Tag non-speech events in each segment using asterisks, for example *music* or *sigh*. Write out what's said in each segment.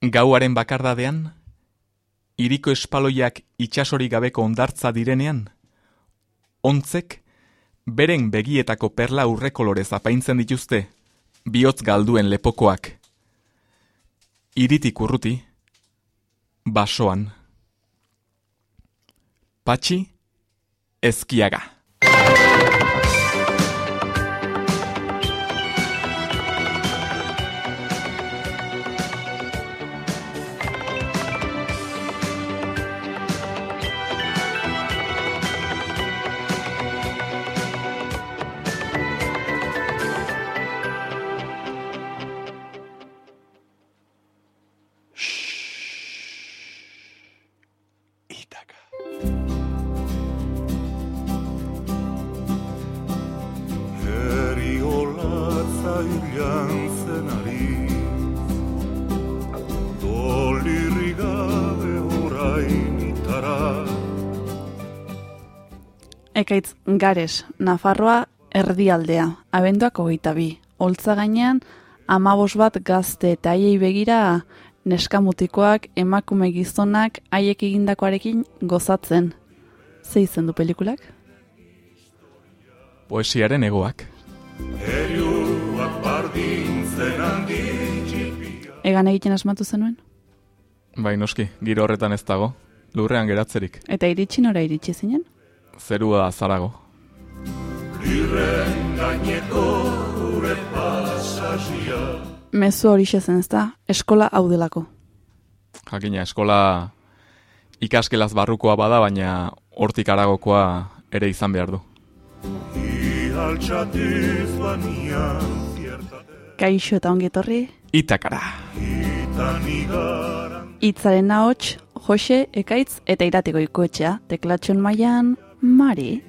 Gauaren bakardadean, iriko espaloiak itxasori gabeko ondartza direnean, ontzek, beren begietako perla urre kolorez apaintzen dituzte, bihotz galduen lepokoak. Iritik urruti, basoan. Patxi, ezkiaga. Gares, Nafarroa erdialdea, abenduak hogeita bi. Oltza gainean, amabos bat gazte eta haiei begira neskamutikoak, emakume gizonak, haiek egindakoarekin gozatzen. Ze izen du pelikulak? Poesiaren egoak. Egan egiten asmatu zenuen? Bai, noski, giro horretan ez dago. Lurrean geratzerik. Eta iritsi nora iritsi zinen? zerua azarago. Mezu hori zen ezta, eskola hau delako. Jakina, eskola ikaskelaz barrukoa bada, baina hortik aragokoa ere izan behar du. Kaixo eta ongi etorri. Itakara. Itzaren ahots, Jose, Ekaitz eta Iratiko ikoetxea, teklatxon mailan Mari.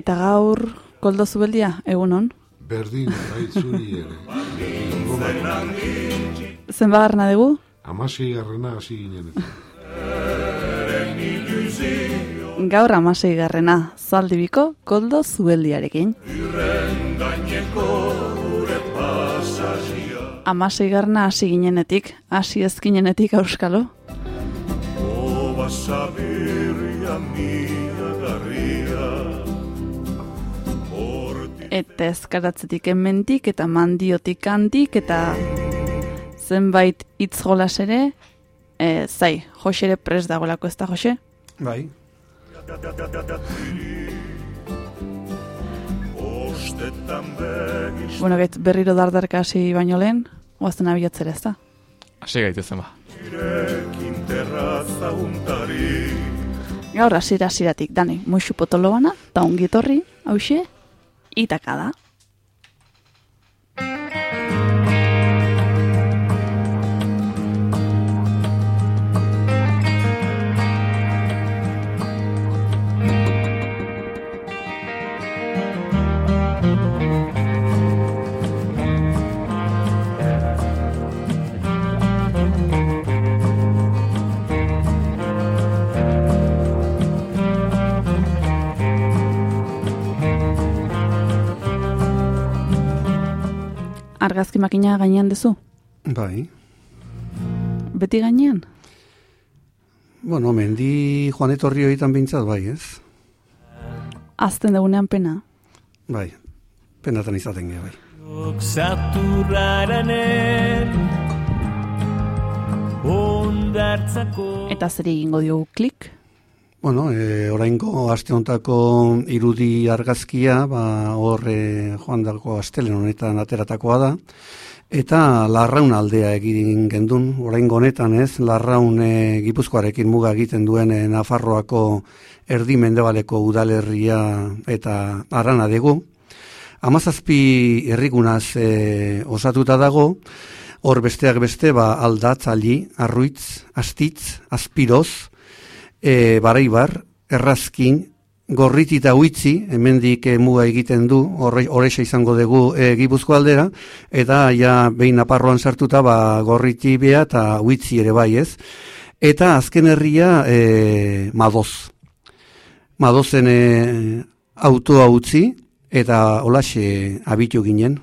Eta gaur, koldo zubeldia, egunon? Berdin, baitzuri ere. Zen bagarna dugu? Amasei garrena hasi ginen. Gaur amasei garrena, zaldibiko koldo zubeldiarekin. amasei garna hasi ginenetik, hasi ezkinenetik auskalo. Eta ezkaratzetik ementik eta mandiotik handik eta zenbait hitz jolas ere, e, zai, Jose ere pres dagoelako ez da, Jose? Bai. Bueno, gaitz, berriro dardarka hasi baino lehen, oazten abiatzera ez da? Hasi gaitezen ba. Gaur hasira hasiratik dani, muixu potolo bana, eta ongitorri, hause, itaka da. Argazki makina gainean duzu? Bai. Beti gainean? Bueno, mendi joan etorri horietan bintzat, bai, ez? Azten dugunean pena? Bai, penatan izaten bai. Eta zer egingo diogu klik? Bueno, e, oraingo aste hontako irudi argazkia, ba, hor e, joan dago astelen honetan ateratakoa da, eta larraun aldea egin gendun, oraingo honetan ez, larraun e, gipuzkoarekin muga egiten duen e, Nafarroako erdi mendebaleko udalerria eta arana dugu. Amazazpi errigunaz e, osatuta dago, hor besteak beste, ba, aldatzali, arruitz, astitz, aspiroz, e, baraibar, errazkin, gorriti eta huitzi, hemendik e, muga egiten du, horreixa izango dugu e, gipuzko aldera, eta ja behin aparroan sartuta ba, gorriti bea eta huitzi ere bai ez. Eta azken herria e, madoz. Madozen e, autoa utzi eta olaxe abitu ginen.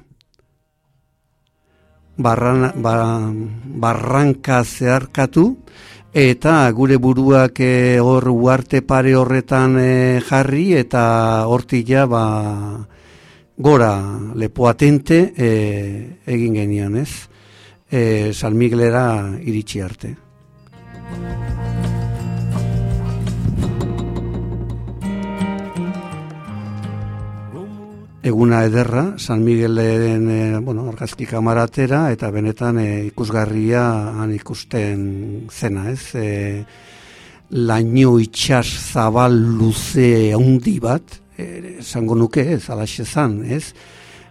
Barran, ba, barranka zeharkatu eta gure buruak e, hor uarte pare horretan e, jarri eta hortila ba, gora lepoatente e, egin genian ez. E, Salmiglera iritsi arte. Eguna ederra, San Miguelen e, bueno, argazki kamaratera, eta benetan e, ikusgarria han ikusten zena, ez? E, laino itxas zabal luze handi bat, esango nuke ez, alaxe zan, ez?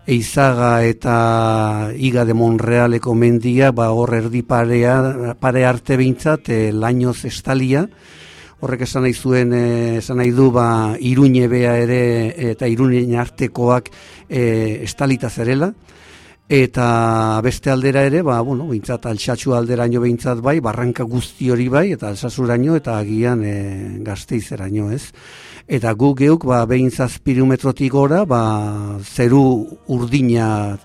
Eizaga eta Iga de Monrealeko mendia, ba hor erdi parea, pare arte behintzat, e, lainoz estalia, horrek esan nahi zuen eh, esan nahi du ba Iruñe bea ere eta Iruñe artekoak e, estalita zerela. Eta beste aldera ere ba bueno beintzat altsatxu alderaino beintzat bai barranka guzti hori bai eta alsasuraino eta agian e, Gasteizeraino ez? Eta gu geuk ba 27 metrotik gora ba zeru urdina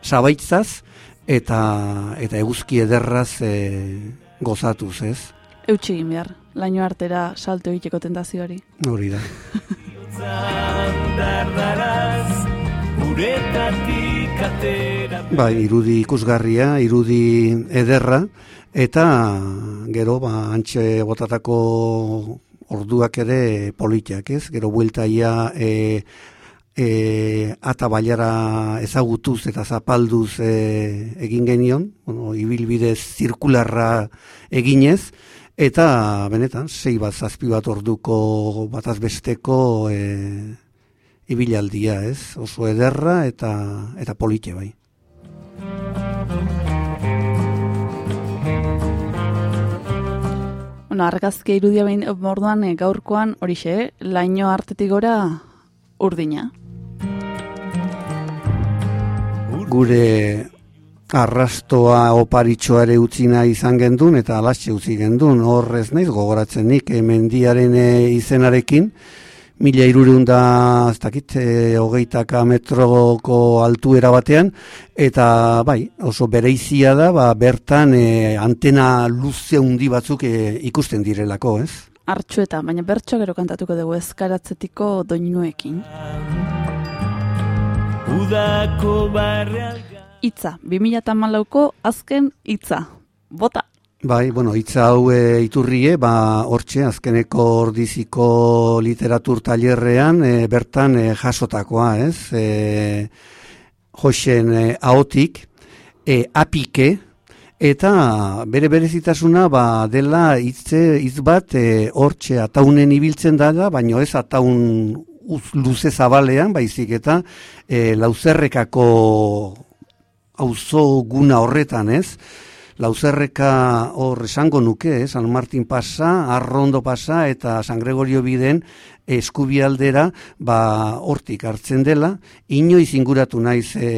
sabaitzaz eta eta eguzki ederraz e, gozatuz ez? Eutxi behar laino artera salto egiteko tentazioari. Hori da. *laughs* Ba, irudi ikusgarria, irudi ederra, eta gero, ba, antxe botatako orduak ere politiak, ez? Gero bueltaia e, e, ata baiara ezagutuz eta zapalduz e, egin genion, bueno, ibilbide zirkularra eginez, Eta benetan, sei bat zazpi bat orduko bataz besteko e, ibilaldia, ez? Oso ederra eta eta polite bai. Bueno, argazke irudia behin morduan e, gaurkoan horixe, laino hartetik gora urdina. Gure arrastoa oparitxoa ere utzina izan gendun eta alatxe utzi gendun. Horrez naiz gogoratzen nik mendiaren e, izenarekin. Mila irureun da ez dakit e, hogeitaka metroko altuera batean. Eta bai oso bereizia da ba, bertan e, antena luze handi batzuk ikusten direlako ez? Artxu eta baina bertso gero kantatuko dugu ezkaratzetiko doinuekin. Udako barreal hitza, 2008ko azken hitza. Bota. Bai, bueno, hitza hau e, iturrie, ba, hortxe, azkeneko ordiziko literatur talerrean, e, bertan e, jasotakoa, ez? E, joxen e, aotik, e, apike, eta bere berezitasuna, ba, dela hitze, hitz bat, e, hortxe, ataunen ibiltzen daga, baino ez ataun luze zabalean, baizik eta e, lauzerrekako auzo guna horretan, ez? Lauzerreka hor esango nuke, San Martin pasa, Arrondo pasa eta San Gregorio biden eskubialdera ba hortik hartzen dela, inoiz inguratu naiz e,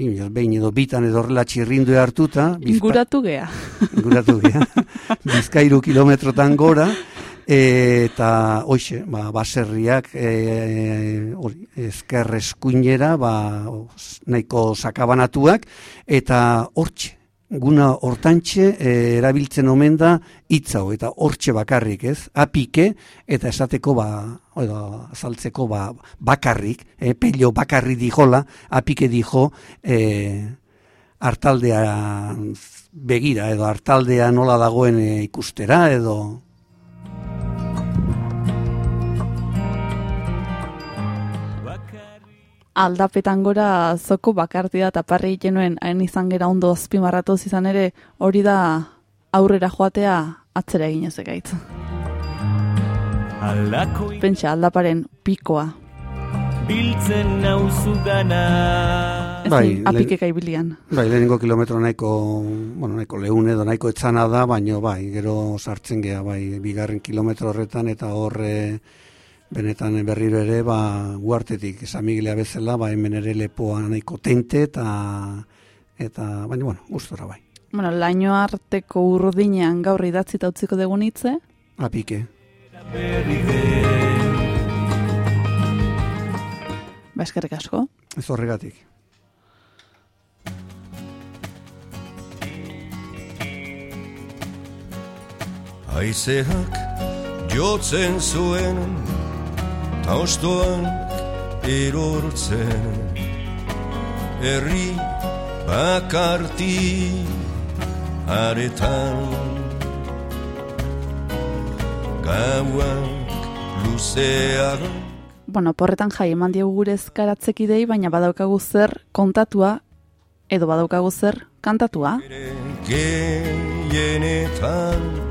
inoiz, behin edo bitan edo horrela txirrindu hartuta. Inguratu gea. Inguratu gea. *laughs* Bizkairu kilometrotan gora, eta hoxe, ba, baserriak e, hori, ezker eskuinera, ba, nahiko sakabanatuak, eta hortxe, guna hortantxe e, erabiltzen omen da hitzau eta hortxe bakarrik, ez? Apike eta esateko ba, edo azaltzeko ba, bakarrik, e, pello bakarri dijola, apike dijo e, hartaldea begira edo hartaldea nola dagoen e, ikustera edo aldapetan gora zoko bakarti da taparri genuen hain izan gera ondo azpimarratu izan ere hori da aurrera joatea atzera egin ez egaitz. Pentsa aldaparen pikoa. Biltzen nauzu gana. Bai, apikeka ibilian. Bai, lehenengo kilometro nahiko, bueno, nahiko lehune edo nahiko etzana da, baino bai, gero sartzen gea, bai, bigarren kilometro horretan eta horre benetan berriro ere ba guartetik San bezala ba hemen ere lepoa nahiko tente eta eta baina bueno gustora bai bueno laino arteko urdinean gaur idatzi ta utziko dugun hitze apike eskerrik asko. Ez horregatik. Aizeak jotzen zuen Ta ostoan erortzen Herri bakarti aretan Gauak luzeak Bueno, porretan jai eman diegu gure ezkaratzekidei, baina badaukagu zer kontatua, edo badaukagu zer kantatua. gehienetan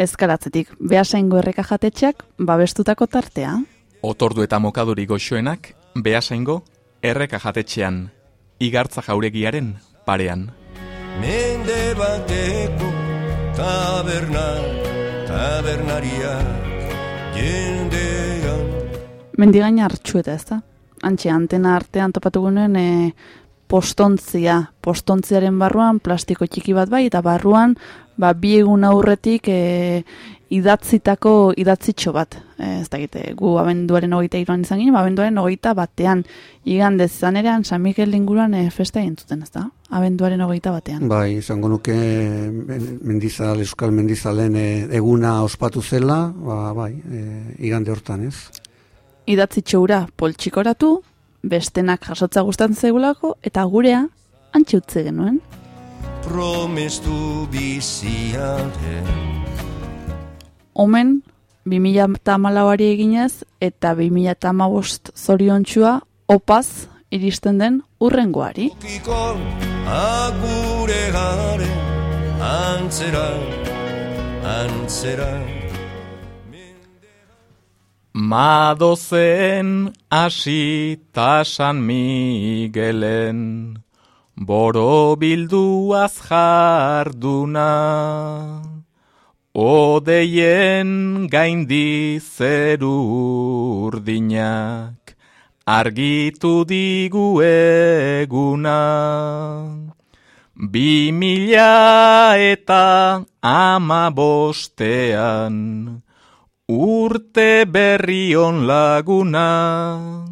Ezkaratzetik, behasaingo erreka jatetxeak babestutako tartea. Otordu eta mokaduri goxoenak, behasaingo, erreka jatetxean, igartza jauregiaren parean. Mende bateko taberna, tabernariak jendean Mendigaina hartxueta ez da? Antxe, antena artean topatu gunen e, postontzia. Postontziaren barruan plastiko txiki bat bai, eta barruan ba, bi egun aurretik e, idatzitako idatzitxo bat. E, ez da egite, gu abenduaren hogeita iruan izan ginen, ba, abenduaren hogeita batean. Igandez izan erean, San Mikel inguruan e, festa egin zuten, ez da? Abenduaren hogeita batean. Bai, izango nuke men- mendizal, euskal mendizalen eh, eguna ospatu zela, ba, bai, eh, igande hortan, ez? Idatzitxo hura poltsikoratu, bestenak jasotza gustatzen zaigulako, eta gurea antxe utze genuen. Promestu biziaren Omen, 2008ari eginez, eta 2008 zoriontxua opaz iristen den urrengoari. Kiko agure garen antzera, antzera. Madozen asita San Miguelen, boro bilduaz jarduna, odeien gaindi zeru urdinak, argitu digu eguna. Bi mila eta ama bostean, urte berrion laguna.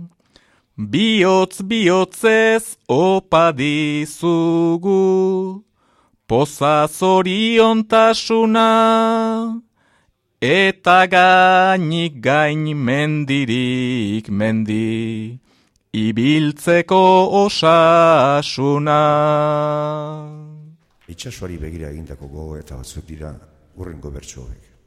Biotz bihotzez opa dizugu, poza zoriontasuna, eta gainik gain mendirik mendi, ibiltzeko osasuna. Itxasuari begira egindako gogo eta batzuk dira urrengo bertsoek.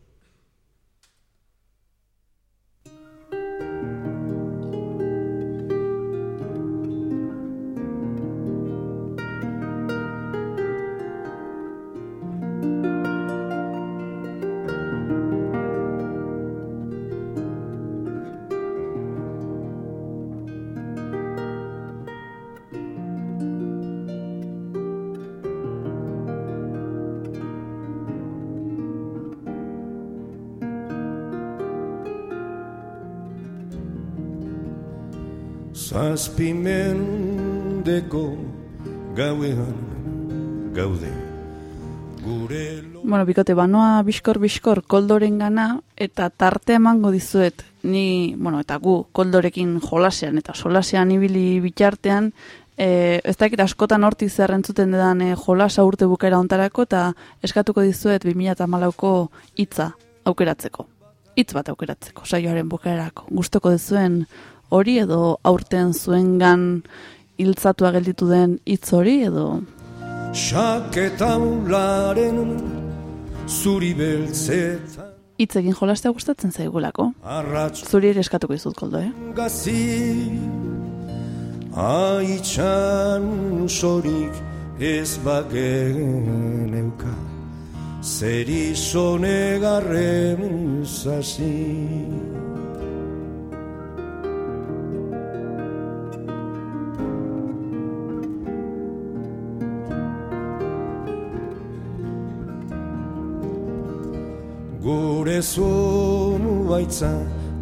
Bikote, banoa biskor-biskor koldoren gana, eta tarte emango dizuet, ni, bueno, eta gu koldorekin jolasean eta solasean ibili bitartean, e, ez dakit askotan hortik zer entzuten dedan e, jolasa urte bukera ontarako, eta eskatuko dizuet 2008ko hitza aukeratzeko. Hitz bat aukeratzeko, saioaren bukaerako. Gustoko duzuen hori edo aurten zuengan hiltzatua gelditu den hitz hori edo Xaketaularen zuri beltzetan hitz egin jolastea gustatzen zaigulako. Zuri ere eskatuko dizut koldo, eh? gazi Aitxan sorik ez bagen euka Zeri zonegarren zazi Gure zonu baitza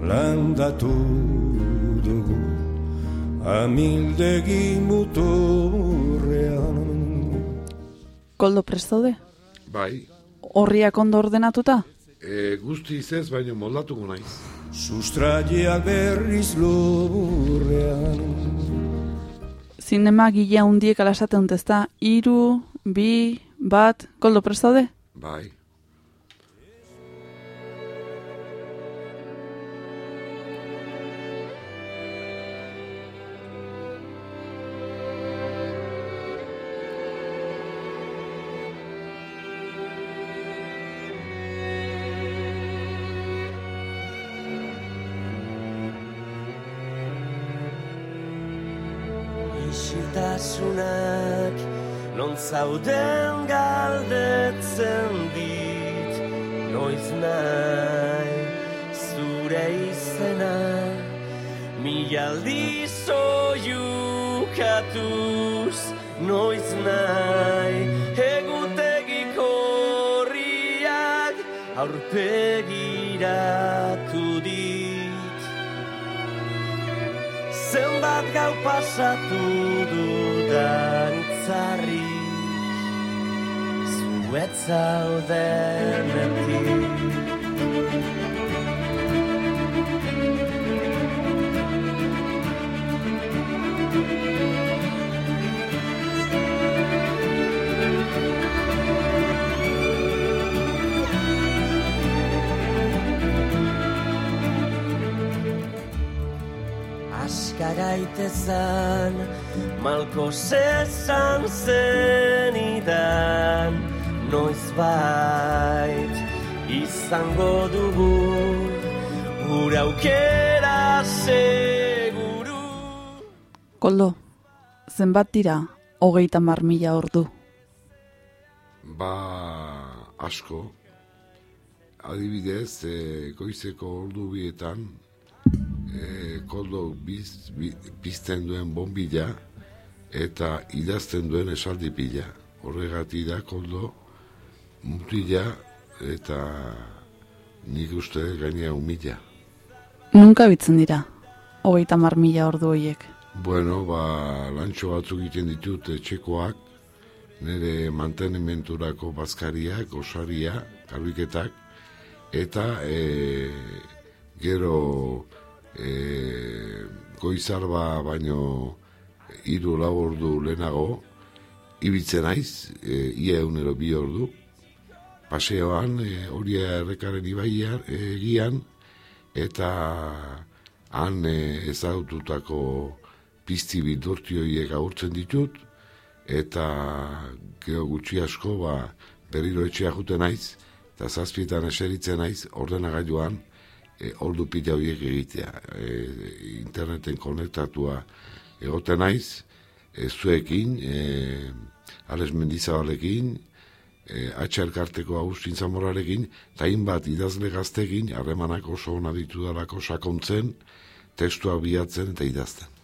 landatu dugu Amildegi muturrean Koldo prestaude? Bai, Horriak ondo ordenatuta? e, guzti izez, baina moldatuko naiz. Sustraiak berriz lurrean Zinema gila hundiek alasate dut ezta? Iru, bi, bat, koldo prestaude? Bai. Isiltasunak non zauden galdetzen dit Noiz nahi zure izena. Milaldi zoiukatuz Noiz nahi egutegik horriak Aurpegiratu Zenbat gau pasatu dudan itzarri Zuet zaudenetik Askaraitezan, malko zezan zenidan, noiz bait izango dugu, gura aukera seguru. Koldo, zenbat dira hogeita mar mila ordu? Ba, asko. Adibidez, e, goizeko ordu bietan, e, koldo biz, bi, bizten duen bombila eta idazten duen esaldi pila. Horregatik da koldo mutila eta nik uste gainea umila. Nunka bitzen dira hogeita mar mila ordu horiek. Bueno, ba, lantxo batzuk egiten ditut etxekoak, nire mantenimenturako bazkariak, osaria, garbiketak, eta e, gero e, goizar ba baino hiru lau ordu lehenago, ibiltzen naiz, e, ia egunero bi ordu, paseoan, e, hori errekaren ibaian, egian, eta han e, ezagututako pizti bidorti horiek agurtzen ditut, eta gero gutxi asko ba, berriro etxea jute naiz, eta zazpietan eseritzen naiz ordenagailuan e, ordu pila horiek egitea. E, interneten konektatua egoten naiz, e, zuekin, e, Ales Mendizabalekin, e, atxerkarteko Agustin Zamorarekin, eta hainbat idazle gaztekin, harremanak oso ona ditu dalako sakontzen, testua bilatzen eta idazten.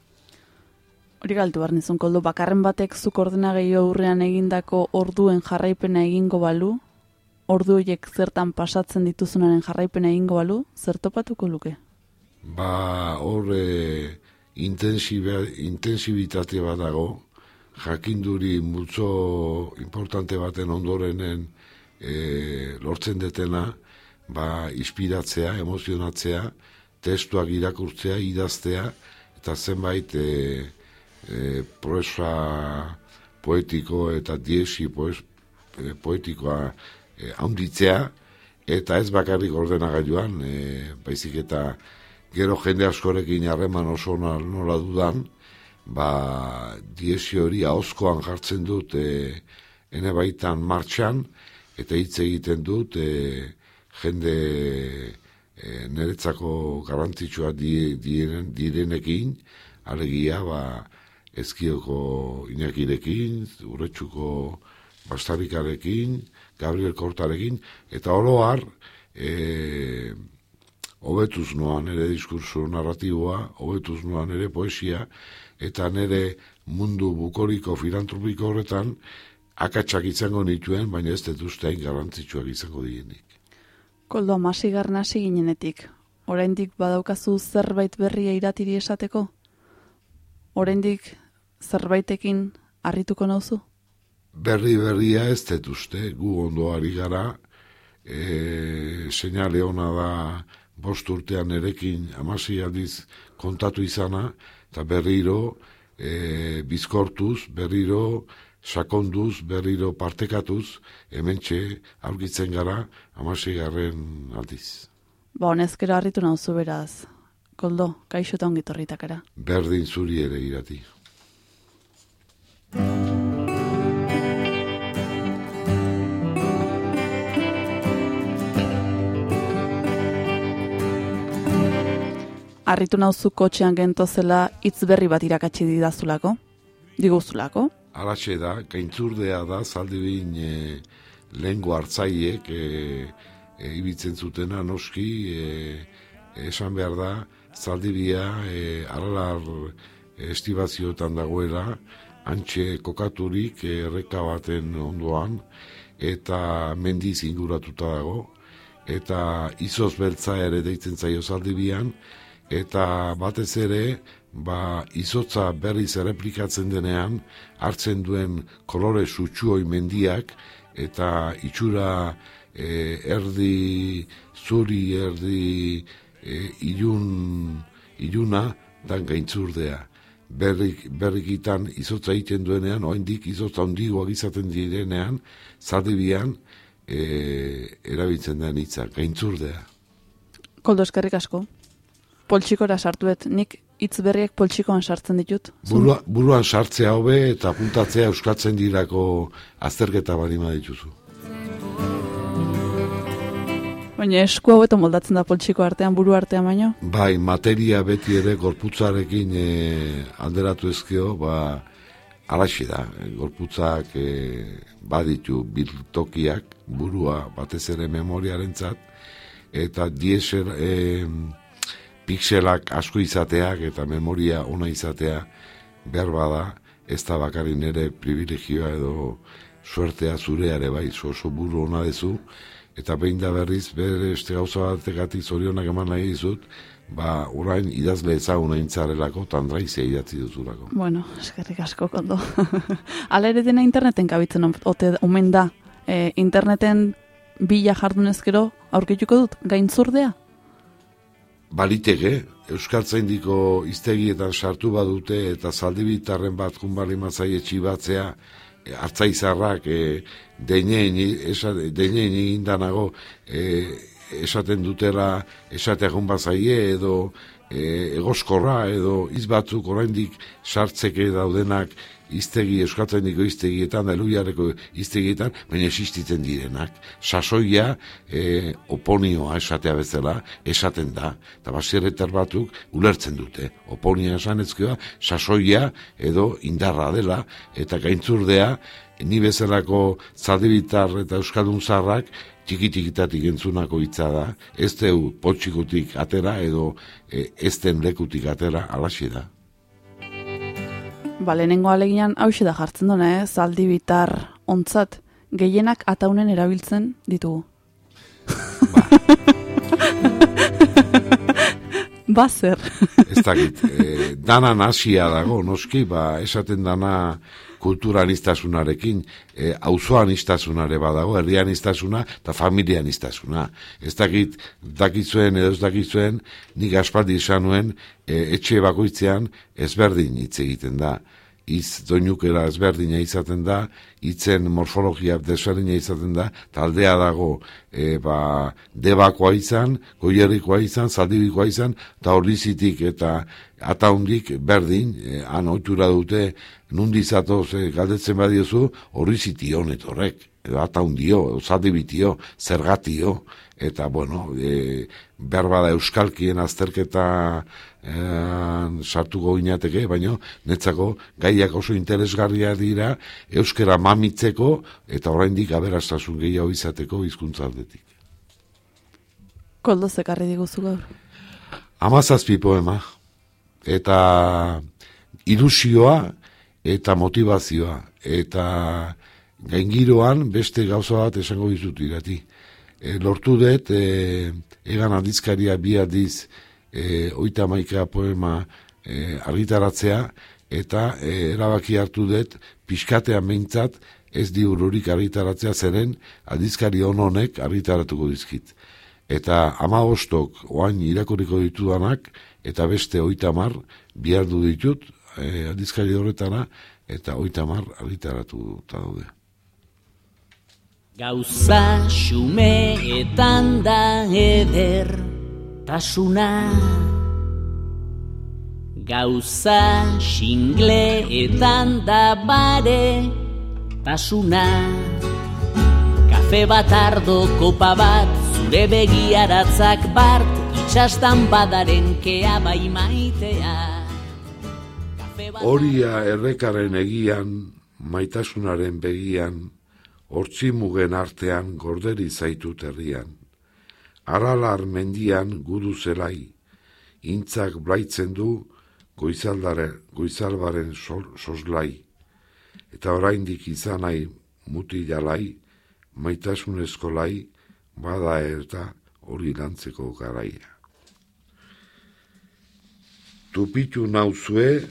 Hori galtu behar nizun, koldo, bakarren batek zuk ordena gehiago aurrean egindako orduen jarraipena egingo balu, ordu horiek zertan pasatzen dituzunaren jarraipena egingo balu, zer topatuko luke? Ba, hor e, intensibitate bat dago, jakinduri multzo importante baten ondorenen e, lortzen detena, ba, inspiratzea, emozionatzea, testuak irakurtzea, idaztea, eta zenbait e, e, proesa poetiko eta diesi poes, e, poetikoa e, haunditzea, eta ez bakarrik ordenagailuan, e, baizik eta gero jende askorekin harreman oso nola, dudan, ba, diesi hori ahozkoan jartzen dut e, ene baitan martxan, eta hitz egiten dut e, jende e, niretzako garrantzitsua di, diren, direnekin, alegia, ba, ezkioko inakirekin, urretxuko bastarikarekin, Gabriel Kortarekin, eta oroar, e, hobetuz noan ere diskurso narratiboa, hobetuz noan ere poesia, eta nire mundu bukoriko filantropiko horretan, akatsak izango nituen, baina ez dut uste hain garrantzitsuak izango dienik. Koldo, amasigarren hasi ginenetik, oraindik badaukazu zerbait berria iratiri esateko? Oraindik zerbaitekin harrituko nauzu? Berri berria ez dut uste, gu ondo ari gara, e, seinale ona da bost urtean erekin amasi aldiz kontatu izana, eta berriro e, bizkortuz, berriro sakonduz, berriro partekatuz, hementxe aurkitzen gara amasi garren aldiz. Ba, honezkero harritu nauzu beraz. Koldo, kaixo eta ongitorritakara. Berdin zuri ere irati. Harritu nauzu kotxean gentozela hitz berri bat irakatsi didazulako? Diguzulako? Alaxe da, gaintzurdea da, zaldi bin e, lehengo hartzaiek e, e, ibitzen zutena noski, e, esan behar da, zaldibia e, aralar estibazioetan dagoela, antxe kokaturik e, erreka baten ondoan, eta mendiz inguratuta dago, eta izoz beltza ere deitzen zaio zaldibian, eta batez ere, ba, izotza berriz erreplikatzen denean, hartzen duen kolore sutsuoi mendiak, eta itxura e, erdi zuri, erdi e, ilun, iluna, dan gaintzurdea. Berrik, berrikitan izotza egiten duenean, oendik izotza ondigoak izaten direnean, zaldibian, e, erabiltzen den hitza, gaintzurdea. Koldo eskerrik asko. Poltsikora sartuet, nik hitz berriek poltsikoan sartzen ditut. Burua, buruan sartzea hobe eta puntatzea euskatzen dirako azterketa balima dituzu. Baina esku hauetan moldatzen da poltsiko artean, buru artean baino? Bai, materia beti ere gorputzarekin e, alderatu ezkeo, ba, alaxi da, gorputzak e, baditu biltokiak, burua batez ere memoriarentzat eta diesel e, pixelak asko izateak eta memoria ona izatea behar bada, ez da bakarin ere privilegioa edo suertea zureare bai, oso buru ona dezu, eta behin da berriz, bere este gauza batekatik zorionak eman nahi dizut, ba, orain idazle ezaguna intzarelako, tandraizia idatzi duzulako. Bueno, eskerrik asko kondo. *laughs* Ala ere dena interneten kabitzen ote omen da. E, interneten bila jardunezkero aurkituko dut, gaintzurdea? Baliteke, Euskaltzaindiko iztegietan sartu badute eta zaldibitarren bat junbali mazai etxibatzea, e, hartzaizarrak e, deinein, esa, deinein egindanago e, esaten dutela esatea junbazaie edo e, egoskorra edo izbatzuk oraindik sartzeke daudenak iztegi, euskatzeniko iztegietan, eluiareko iztegietan, baina existitzen direnak. Sasoia, e, oponioa esatea bezala, esaten da. Eta basierretar batzuk ulertzen dute. Oponia esan ezkioa, sasoia edo indarra dela, eta gaintzurdea, ni bezalako zaldibitar eta euskaldun zarrak, txikitikitatik entzunako hitza da, ez deu potxikutik atera edo e, ez den lekutik atera alaxi da. Ba, lehenengo alegian hause da jartzen duna, eh? zaldi bitar ontzat, gehienak ataunen erabiltzen ditugu. Ba. *laughs* zer. Ez dakit, e, dana nasia dago, noski, ba, esaten dana kulturan iztasunarekin, e, auzoan iztasunare badago, herrian iztasuna eta familian iztasuna. Ez dakit, dakizuen edo ez dakizuen, nik aspaldi izan nuen, e, etxe bakoitzean ezberdin hitz egiten da iz doinukera ezberdina izaten da, hitzen morfologia desberdina izaten da, taldea dago e, ba, debakoa izan, goierrikoa izan, zaldibikoa izan, eta horlizitik eta ataundik berdin, e, han oitura dute, nundizatoz e, galdetzen badiozu, horriziti honet horrek, edo ataundio, zaldibitio, zergatio, eta bueno, e, behar bada euskalkien azterketa sartuko ginateke, baino netzako gaiak oso interesgarria dira euskera mamitzeko eta oraindik aberastasun gehiago izateko hizkuntza aldetik. Koldo zekarri diguzu gaur. Amazazpi poema eta ilusioa eta motivazioa eta gaingiroan beste gauza bat esango dizut irati. E, lortu dut, e, egan aldizkaria bi aldiz e, oita maika poema e, argitaratzea, eta e, erabaki hartu dut, pixkatean behintzat, ez di ururik argitaratzea zeren, aldizkari honek argitaratuko dizkit. eta ama ostok oain irakuriko ditudanak, eta beste oitamar bihar du ditut, e, aldizkari horretara, eta oitamar argitaratu daude. Gauza xumeetan da eder tasuna Gauza xingleetan da bare tasuna. Kafe bat ardo kopa bat zure begiaratzak bart Itxastan badaren kea bai maitea. Horia errekaren egian, maitasunaren begian, hortzi mugen artean gorderi zaitut herrian. Aralar mendian gudu zelai, intzak blaitzen du goizaldare, goizalbaren soslai. Eta oraindik izan nahi muti jalai, maitasunezko lai, bada eta hori lantzeko garaia. Tupitu nauzue,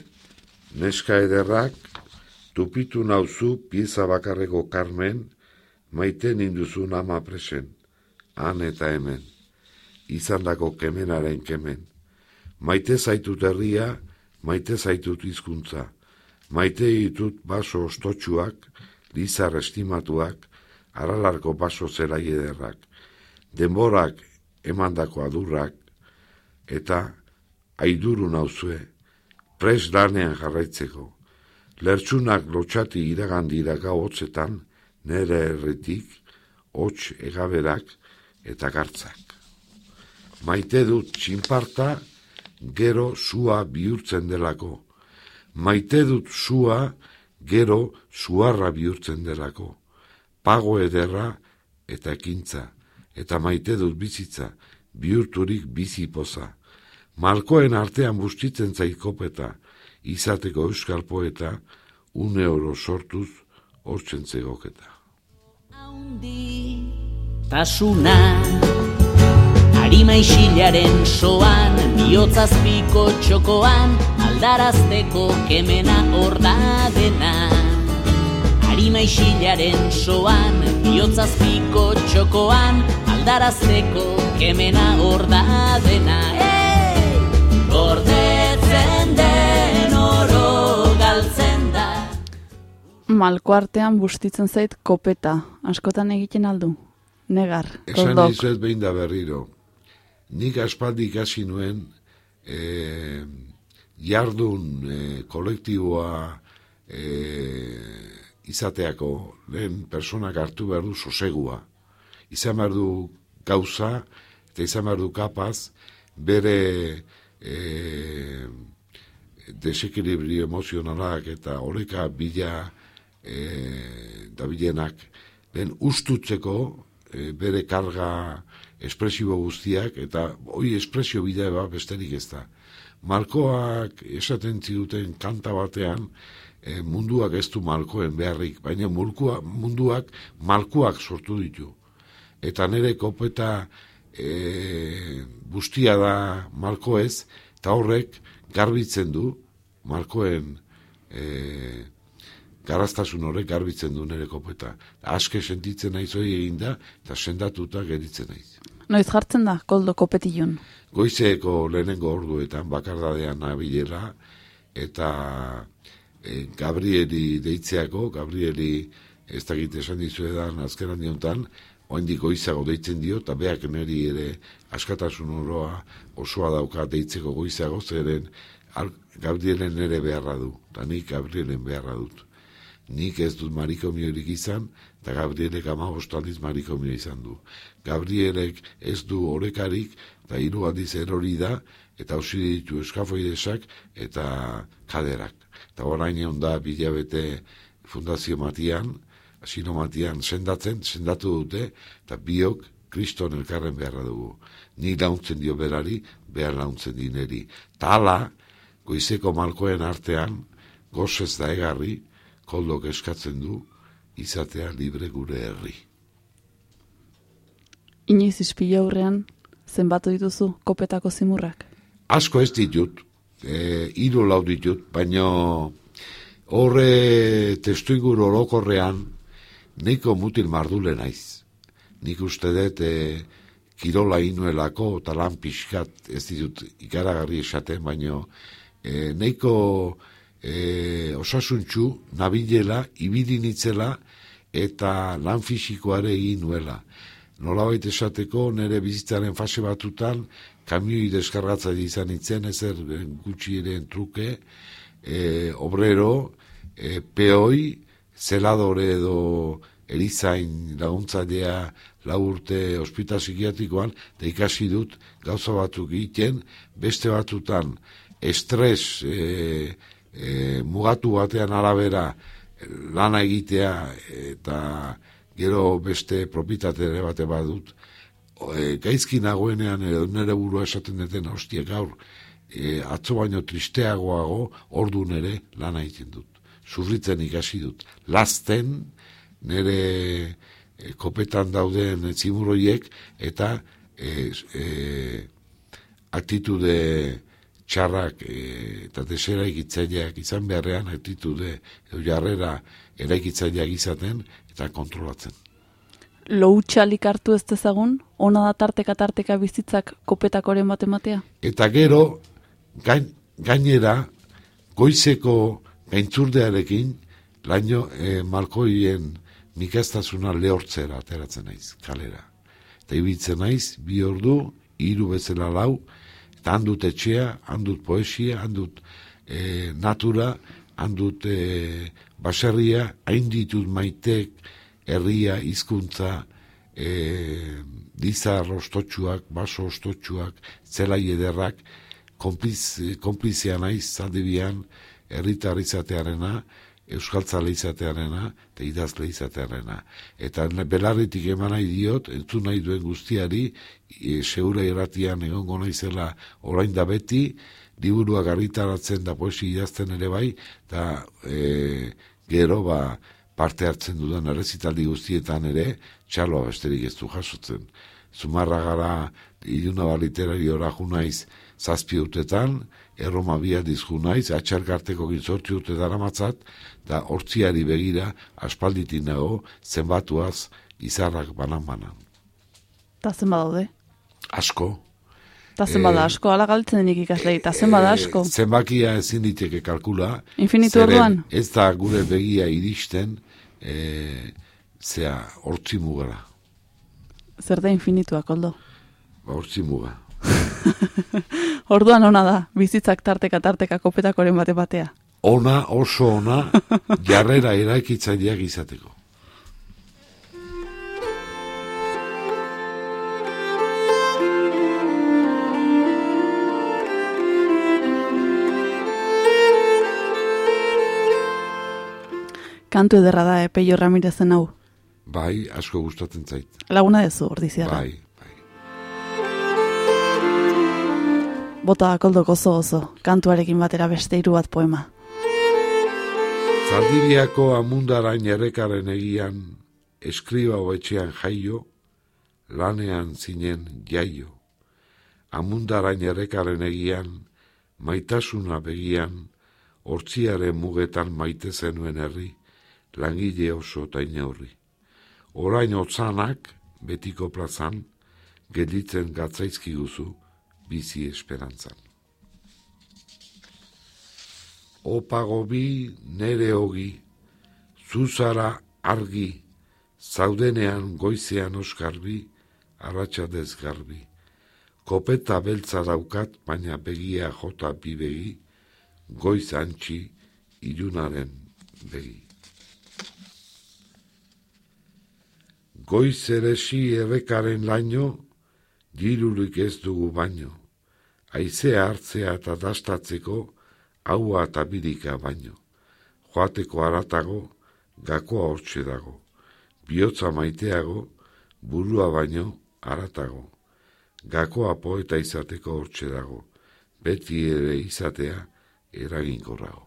neska ederrak, tupitu nauzu pieza bakarreko karmen, maite ninduzun ama presen, han eta hemen, izandako kemenaren kemen. Maite zaitut herria, maite zaitut hizkuntza, maite ditut baso ostotxuak, lizar estimatuak, aralarko baso zelai ederrak, denborak emandako adurrak, eta aiduru nauzue, pres lanean jarraitzeko. Lertsunak lotxati iragandira gau hotzetan, nere erretik, hots egaberak eta gartzak. Maite dut txinparta, gero sua bihurtzen delako. Maite dut sua, gero suarra bihurtzen delako. Pago ederra eta ekintza, eta maite dut bizitza, bihurturik bizi poza. Malkoen artean bustitzen zaikopeta, izateko euskal poeta, une oro sortuz, hortzen zegoketa. haundi tasuna Arima isilaren soan, bihotzazpiko txokoan, aldarazteko kemena hor da dena. Arima isilaren soan, bihotzazpiko txokoan, aldarazteko kemena hor da dena. Hey! Gordetzen den oro galtzen da. Malko artean bustitzen zait kopeta. Askotan egiten aldu. Negar, Esan dizuet behin da berriro. Nik aspaldi ikasi nuen e, jardun e, kolektiboa e, izateako lehen personak hartu behar du sosegua. Izan behar du gauza eta izan behar du kapaz bere e, desekilibrio emozionalak eta oreka bila e, dabilenak lehen ustutzeko e, bere karga espresibo guztiak eta hori espresio bidea ba besterik ez da. Malkoak esaten ziduten kanta batean e, munduak ez du malkoen beharrik, baina mulkua, munduak malkuak sortu ditu. Eta nire kopeta e, bustia da malko ez, eta horrek garbitzen du malkoen e, garaztasun horrek garbitzen du nire kopeta. Aske sentitzen naiz hori egin da, eta sendatuta geritzen naiz. Noiz jartzen da, koldo kopetilun. Goizeko lehenengo orduetan, bakardadean nabilera, eta e, Gabrieli deitzeako, Gabrieli ez dakit esan dizuedan azkeran diontan, oaindik goizago deitzen dio, eta beak niri ere askatasun oroa osoa dauka deitzeko goizago, zeren Gabrielen ere beharra du, eta nik Gabrielen beharra dut. Nik ez dut marikomiorik izan, eta Gabrielek ama aldiz marikomio izan du. Gabrielek ez du orekarik, eta hiru aldiz erori da, eta hausi ditu eskafoidesak eta kaderak. Eta orain egon da bilabete fundazio matian, asino matian sendatzen, sendatu dute, eta biok kriston elkarren beharra dugu. Ni launtzen dio berari, behar launtzen dineri. Ta hala, goizeko malkoen artean, gozez da egarri, koldok eskatzen du, izatea libre gure herri. Inoiz ispila aurrean, zenbatu dituzu kopetako zimurrak. Asko ez ditut, e, hiru lau ditut, baina horre testuingur orokorrean niko mutil mardule naiz. Nik uste dut e, kirola inuelako, eta lan pixkat ez ditut ikaragarri esaten, baino e, neiko e, osasuntxu nabilela, ibidinitzela, eta lan fisikoare egin nuela. Nolabait esateko, nire bizitzaren fase batutan, kamioi deskargatza izan itzen, ezer gutxi ere truke, e, obrero, e, peoi, zeladore edo erizain laguntzailea lau urte ospital psikiatrikoan, da ikasi dut gauza batzuk egiten, beste batutan estres e, e, mugatu batean arabera lana egitea eta gero beste propitatere bate badut, e, gaizki nagoenean edo nire burua esaten duten hostia gaur, e, atzo baino tristeagoago ordu nere lana egiten dut. Zurritzen ikasi dut. Lasten nire e, kopetan dauden zimuroiek eta e, e, aktitude txarrak e, eta desera egitzaileak izan beharrean aktitude edo jarrera eraikitzaileak izaten eta kontrolatzen. Loutxalik hartu ez dezagun, ona da tarteka tarteka bizitzak kopetakoren bat ematea? Eta gero, gain, gainera, goizeko gaintzurdearekin, laino e, malkoien mikastazuna lehortzera ateratzen naiz, kalera. Eta ibiltzen naiz, bi ordu, hiru bezala lau, eta handut etxea, handut poesia, handut e, natura, handut e, baserria, hain ditut maitek, herria, hizkuntza, e, dizar ostotxuak, baso ostotxuak, zelai ederrak, konpliz, konplizia naiz, zaldibian, herritar izatearena, euskaltzale izatearena, eta idazle izatearena. Eta belarritik eman nahi diot, entzun nahi duen guztiari, e, seura erratian egongo naizela orain da beti, liburuak argitaratzen da poesi idazten ere bai, eta e, gero ba, parte hartzen dudan errezitaldi guztietan ere, txaloa besterik ez du jasotzen. Zumarra gara, iduna ba literariora junaiz zazpi urtetan, erroma bia dizku naiz, atxarkarteko gizortzi urte dara matzat, da hortziari begira, aspalditin nago, zenbatuaz, izarrak banan-banan. Ta zen badaude? Asko. Ta zen bada Eh, asko, ala galtzen denik ikaslei, ta zen bada asko. E, zenbakia ezin diteke kalkula. Infinitu orduan? Ez da gure begia iristen, e, zea, hortzi mugara. Zer da infinitua, koldo? Ba, hortzi muga. *laughs* Orduan ona da, bizitzak tarteka tarteka kopetakoren bate batea. Ona, oso ona, *laughs* jarrera eraikitzaileak izateko. Kantu ederra da, eh, Peio Ramirezen hau. Bai, asko gustatzen zait. Laguna dezu, ordiziarra. Bai, Bota koldo gozo oso, kantuarekin batera beste hiru bat poema. Zaldibiako amundarain errekaren egian, eskriba hoetxean jaio, lanean zinen jaio. Amundarain errekaren egian, maitasuna begian, hortziaren mugetan maite zenuen herri, langile oso eta inaurri. Orain otzanak, betiko plazan, gelditzen gatzaizki guzu, bizi esperantzan. Opago bi nere hogi, zuzara argi, zaudenean goizean oskarbi, arratsadez garbi. Kopeta beltza daukat, baina begia jota bi begi, goiz antxi, ilunaren begi. Goiz eresi errekaren laino, dirurik ez dugu baino. Aizea hartzea eta dastatzeko, haua eta birika baino. Joateko aratago, gakoa hortxe dago. Biotza maiteago, burua baino, aratago. Gakoa poeta izateko hortxe dago. Beti ere izatea, eraginkorrago.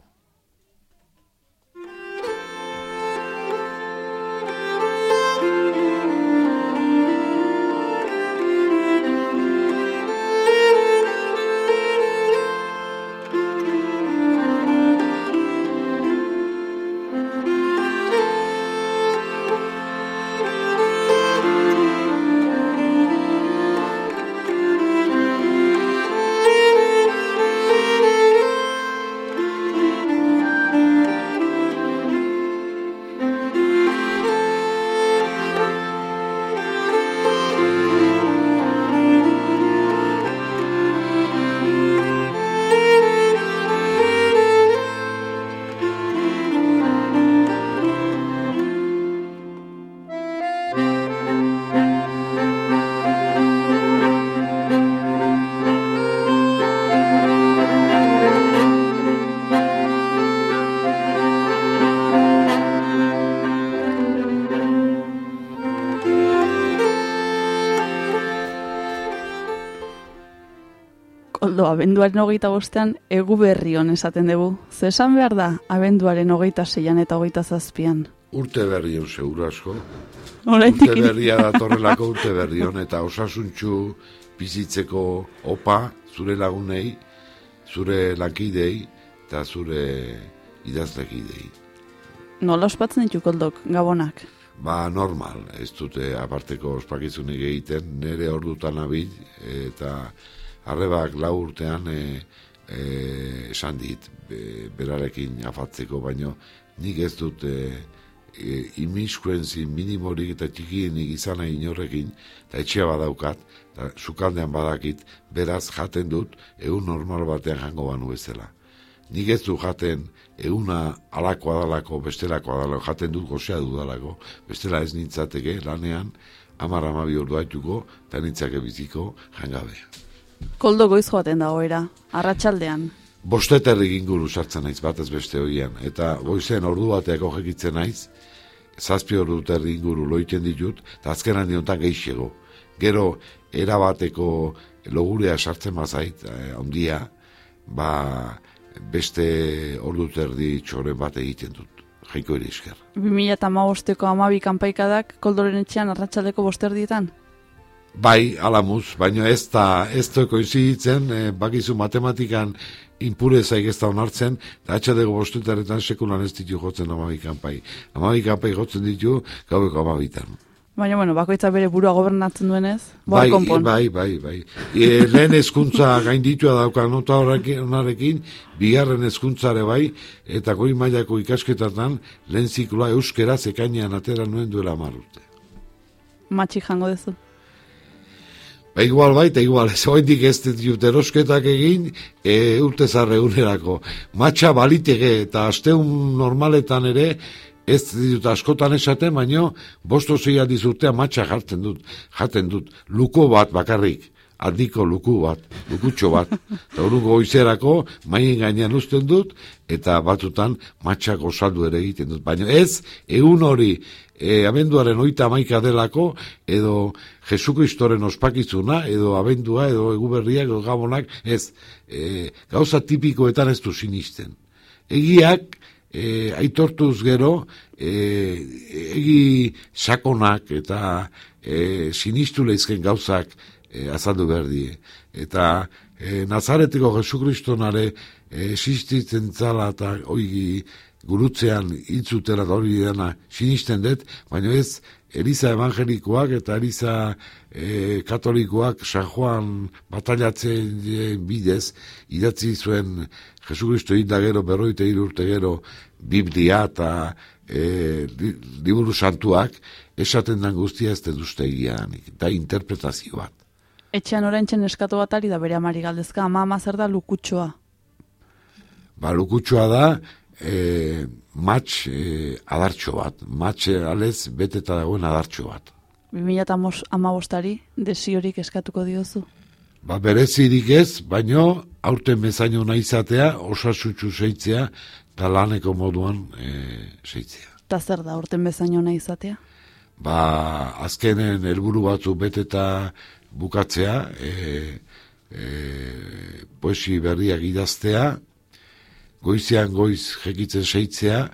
Abenduaren hogeita bostean, egu berri hon esaten dugu. Ze esan behar da, abenduaren hogeita zeian eta hogeita zazpian. Urte berri hon, segura asko. Urte berria datorrelako urte berri hon, eta osasuntxu bizitzeko opa, zure lagunei, zure lankidei, eta zure idazlekidei. Nola ospatzen ditu koldok, gabonak. Ba, normal, ez dute aparteko ospakizunik egiten, nire ordutan abil, eta arrebak lau urtean e, e, esan dit, be, berarekin afatzeko, baino nik ez dut e, e, imiskuenzi minimorik eta txikienik izan nahi inorrekin, eta etxea badaukat, eta sukaldean badakit, beraz jaten dut, egun normal batean jango banu bezala. Nik ez du jaten eguna alakoa dalako, bestelakoa dalako, jaten dut gozea dudalako, bestela ez nintzateke lanean, amar amabi ordu haituko, eta nintzake biziko jangabea. Koldo goiz joaten da goera, arratsaldean. Bosteterrik inguru sartzen naiz batez beste hoian, eta goizen ordu bateako jekitzen naiz, zazpi ordu terri inguru loiten ditut, eta azken handi honetan geixego. Gero, erabateko logurea sartzen bazait, eh, ondia, ba, beste ordu terdi txoren bat egiten dut, jaiko ere esker. 2008ko amabi kanpaikadak koldoren etxean arratsaldeko bosterdietan. Bai, alamuz, baina ez da, ez da koinciditzen, eh, bakizu matematikan impure zaik ez da onartzen, eta atxadego bostuetaretan sekulan ez ditu jotzen amabi kanpai. Amabi kanpai jotzen ditu gaueko amabitan. Baina, bueno, bakoitza bere burua gobernatzen duenez, bai, Bai, konpon. bai, bai, bai. E, lehen hezkuntza *laughs* gainditua dauka nota horrekin, bigarren hezkuntzare bai, eta goi mailako ikasketatan lehen zikloa euskera zekainean atera nuen duela hamar urte. Matxik jango duzu. Ba, igual bai, eta igual, ez oendik ez ditut erosketak egin, e, urte zarre unerako. Matxa balitege, eta asteun normaletan ere, ez ditut askotan esaten, baino, bosto zei aldiz urtea matxa jartzen dut, jaten dut, luko bat bakarrik, aldiko luku bat, lukutxo bat, eta urungo goizerako, maien gainean uzten dut, eta batutan matxako saldu ere egiten dut. Baina ez, egun hori, e, abenduaren oita amaika delako, edo Jesukristoren ospakizuna, edo abendua, edo eguberriak, edo gabonak, ez, e, gauza tipikoetan ez du sinisten. Egiak, e, aitortuz gero, e, egi sakonak eta e, sinistu lehizken gauzak e, azaldu behar die. Eta e, Nazareteko Jesukristonare e, existitzen zala eta oigi gurutzean intzutela da hori dena sinisten dut, baina ez Eliza evangelikoak eta Eliza e, katolikoak San Juan batailatzen bidez idatzi zuen Jesukristo hilda gero berroite hiru urte gero Biblia eta e, li- liburu santuak esaten dan guztia ez duzte egianik, da interpretazio bat. Etxean oraintzen eskatu bat ari da bere amari galdezka, ama ama zer da lukutxoa. Ba, lukutxoa da, e, matx e, adartxo bat, matx alez beteta dagoen adartxo bat. 2008ari desiorik eskatuko diozu. Ba, berezirik ez, baino aurten bezaino nahi izatea, osasutxu zeitzea, eta laneko moduan e, zeitzea. Ta zer da, urten bezaino nahi izatea? ba, azkenen helburu batzu beteta bukatzea, e, e, poesi berriak idaztea, goizean goiz jekitzen seitzea,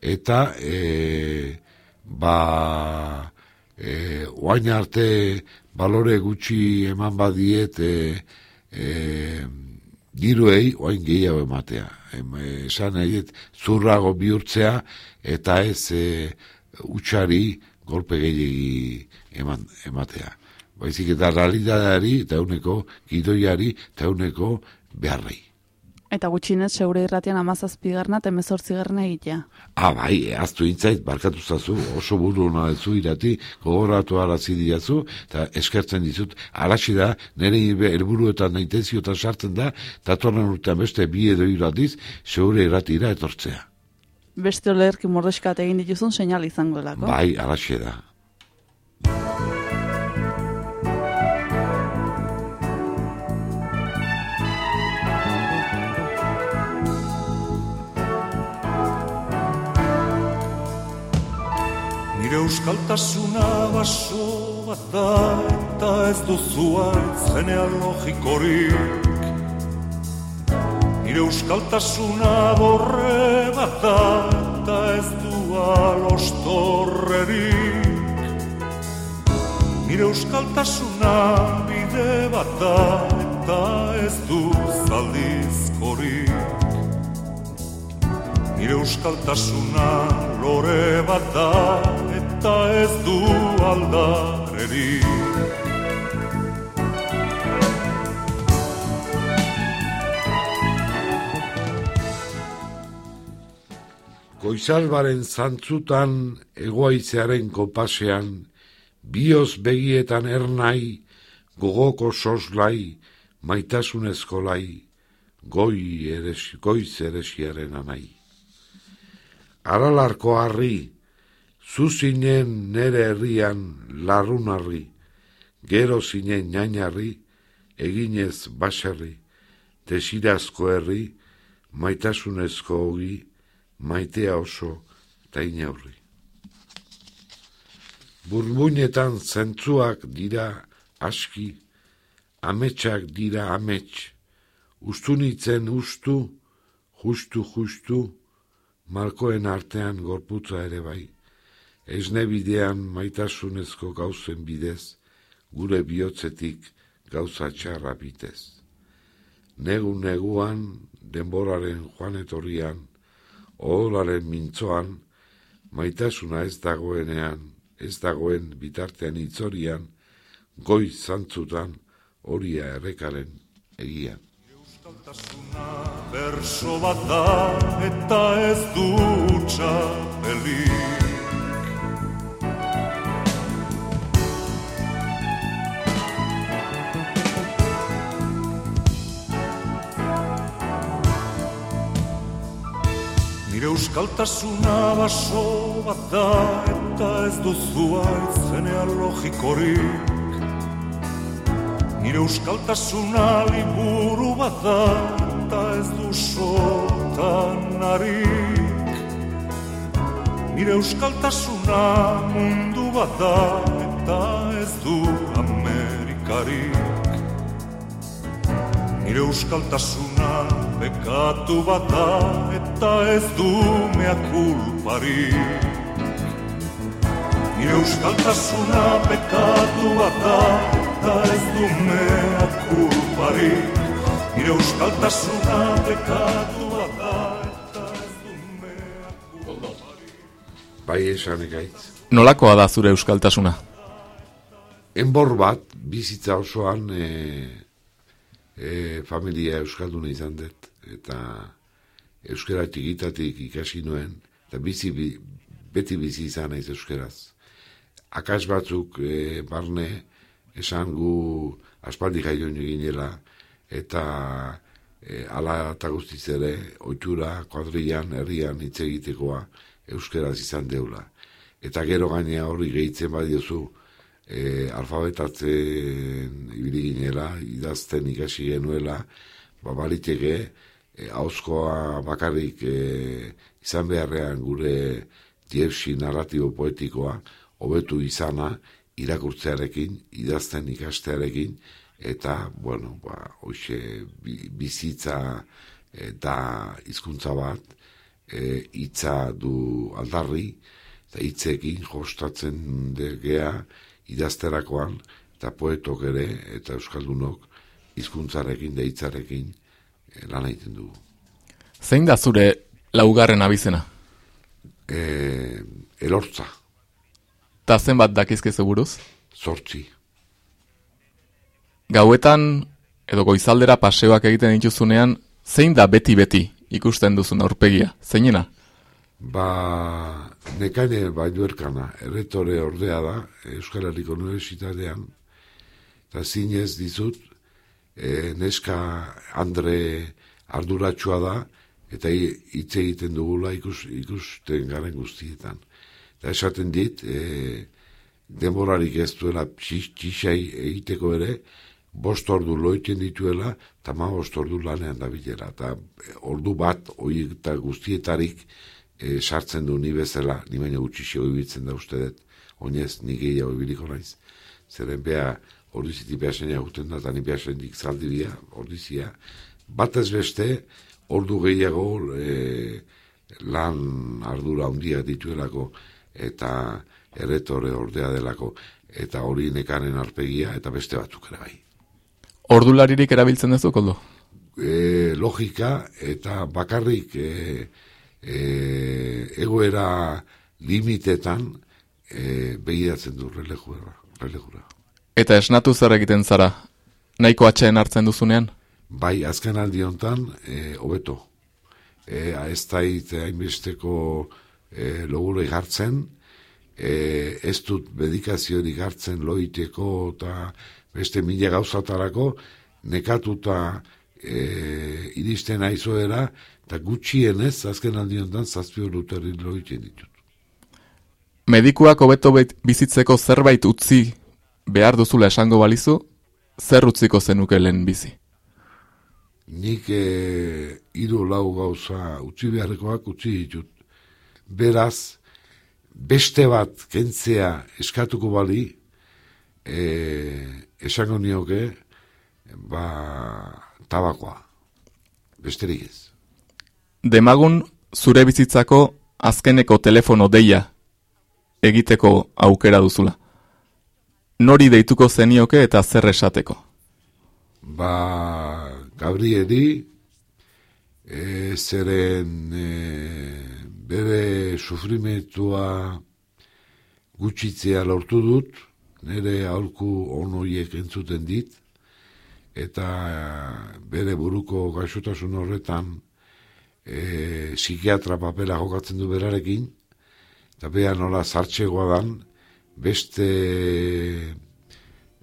eta e, ba, e, oain arte balore gutxi eman badiet e, e, diruei oain gehiago ematea. Em, e, esan nahi zurrago bihurtzea eta ez e, utxari golpe gehiagi eman, ematea. Baizik eta realitateari eta euneko gidoiari eta euneko beharrei. Eta gutxinez, segure irratian amazazpigarna eta emezortzigarna egitea. Ah, bai, aztu intzait, barkatu zazu, oso buru hona zu irati, gogoratu arazi diazu, eta eskertzen dizut, arazi da, nire helburuetan naitezio eta sartzen da, eta torren urtean beste bi edo hiru aldiz, segure irratira etortzea. Beste olerki mordeskat egin dituzun seinal izango delako. Bai, araxe da. Euskaltasuna baso bat da eta ez duzu altz genealogikorik Nire euskaltasuna borre bat da eta ez du alostorrerik. Nire euskaltasuna bide bat da eta ez du zaldizkorik. Nire euskaltasuna lore bat da aldarerik Goizalbaren zantzutan egoaitzearen kopasean, bioz begietan ernai, gogoko soslai, maitasunezko lai, goi eres, goiz eresiaren anai. Aralarko harri, zuzinen nere herrian larrunarri, gero zinen nainarri, eginez baserri, desirazko herri, maitasunezko hogi, maitea oso eta inaurri. Burbuinetan zentzuak dira aski, ametsak dira amets, ustunitzen ustu, justu justu, markoen artean gorputza ere bai, esne bidean maitasunezko gauzen bidez, gure bihotzetik gauza txarra bitez. Negu neguan, denboraren joan etorrian, oholaren mintzoan, maitasuna ez dagoenean, ez dagoen bitartean itzorian, goiz zantzutan, horia errekaren egian. Euskaltasuna berso bat da eta ez du txapelik Nire euskaltasuna baso bat da eta ez duzu aitzenean logikorik Nire euskaltasuna liburu bat da eta ez du sotan harik Nire euskaltasuna mundu bat da eta ez du Amerikarik Nire euskaltasuna bekatu bat da eta ez du mea kulparik Nire euskaltasuna bekatu bat da eta ez du mea kulparik Nire euskaltasuna bekatu bat da eta ez du mea kulparik Bai esan egaitz. Nolakoa da zure euskaltasuna? Enbor bat, bizitza osoan, e, e, familia euskalduna izan dut, eta euskara txikitatik ikasi nuen, eta bizi, bi, beti bizi izan naiz euskeraz. Akas batzuk e, barne, esan gu aspaldi jaio ginela, eta e, ala eta guztiz ere, oitura, kuadrian, herrian hitz egitekoa, euskeraz izan deula. Eta gero gainea horri gehitzen badiozu, e, alfabetatzen ibili ginela, idazten ikasi genuela, ba, baliteke, e, hauzkoa bakarrik e, izan beharrean gure diepsi narratibo poetikoa, hobetu izana, irakurtzearekin, idazten ikastearekin, eta, bueno, ba, hoxe, bi- bizitza e, da hizkuntza bat, e, hitza du aldarri, eta hitzekin jostatzen degea idazterakoan, eta poetok ere, eta euskaldunok, hizkuntzarekin, deitzarekin, e, lan egiten dugu. Zein da zure laugarren abizena? E, elortza, Ta zenbat dakizkizu buruz? zortzi, Gauetan edo goizaldera paseoak egiten dituzunean, zein da beti-beti ikusten duzun aurpegia? Zeinena? Ba, nekaine baiduerkana, erretore ordea da, Euskal Herriko Universitatean, eta zinez dizut, e, neska Andre arduratsua da, eta hi- hitz egiten dugula ikus, ikusten garen guztietan. Eta esaten dit, e, denborarik ez duela txisai egiteko ere, bost ordu loiten dituela, eta ma bost ordu lanean da bilera. Eta e, ordu bat, hoi eta guztietarik, e, sartzen du ni bezala, ni baina gutxixo ibiltzen da uste dut, oinez ni gehiago ibiliko naiz. Zeren bea ordizitik behasen guten da, eta ni behasenik zaldi bia, ordizia. Batez beste, ordu gehiago e, lan ardura handia dituelako eta erretore ordea delako eta hori nekanen arpegia eta beste batzuk ere bai. Ordularirik erabiltzen duzu, koldo? E, logika eta bakarrik e, e, egoera limitetan e, begiratzen du relejura. relejura. Eta esnatu zer egiten zara? Nahiko atxeen hartzen duzunean? Bai, azken aldi honetan, e, hobeto. E, ez da hainbesteko e, loguro hartzen, e, ez dut medikaziorik hartzen loiteko eta beste mila gauzatarako, nekatuta e, iristen aizoera, eta gutxienez, azken aldi honetan, zazpi horretari loiten ditut. Medikuak hobeto bet- bizitzeko zerbait utzi behar duzula esango balizu, zer utziko zenuke lehen bizi? Nik e, hiru lau gauza utzi beharrekoak utzi ditut. Beraz, beste bat kentzea eskatuko bali, e, esango nioke, ba, tabakoa. Besterik ez. Demagun zure bizitzako azkeneko telefono deia egiteko aukera duzula. Nori deituko zenioke eta zer esateko? Ba, Gabrieli, e, zeren e, bere sufrimentua gutxitzea lortu dut, nire aurku onoiek entzuten dit, eta bere buruko gaixotasun horretan e, psikiatra papela jokatzen du berarekin, eta beha nola zartxegoa dan, beste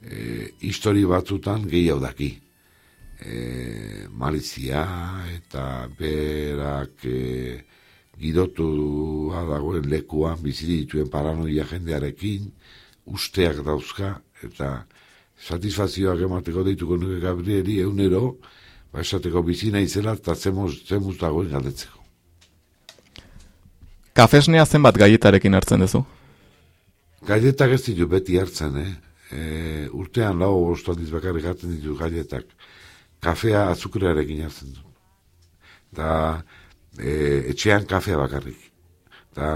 e, histori batzutan gehiago daki. E, malizia eta berak e, gidotu dagoen lekuan bizi dituen paranoia jendearekin usteak dauzka eta satisfazioak emateko deituko nuke Gabrieli eunero ba esateko bizi naizela eta zemuz, zemuz dagoen galdetzeko. Kafesnea zenbat gaietarekin hartzen duzu? Gailetak ez ditu beti hartzen, eh? E, urtean lau ostaldiz bakarrik hartzen ditu gailetak. Kafea azukrearekin hartzen du. Da, e, etxean kafea bakarrik. Da,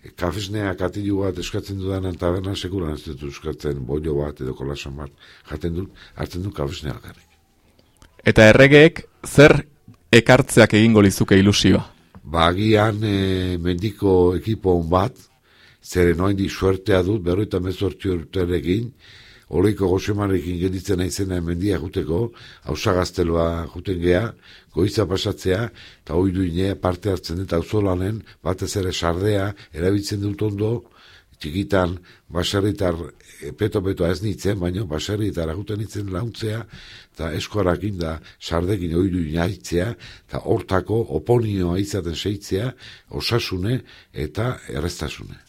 e, kafesnea katilu bat eskatzen dudanan taberna sekuran ez dut eskatzen bollo bat edo kolasan bat jaten dut, hartzen du kafesnea bakarrik. Eta erregeek zer ekartzeak egingo lizuke ilusioa? Bagian e, mendiko ekipo bat, zeren oindik suertea dut, berroita mezortzi urterekin, Oloiko gozemarekin gelditzen naizena mendia juteko, hausa gazteloa juten gea, goiza pasatzea, eta hoi duine parte hartzen eta auzolanen, batez ere sardea, erabiltzen dut ondo, txikitan baserritar e, peto-peto ez nitzen, baina baserritar juten nitzen launtzea, eta eskorakin da sardekin hoi duine haitzea, eta hortako oponioa izaten seitzea, osasune eta erreztasune.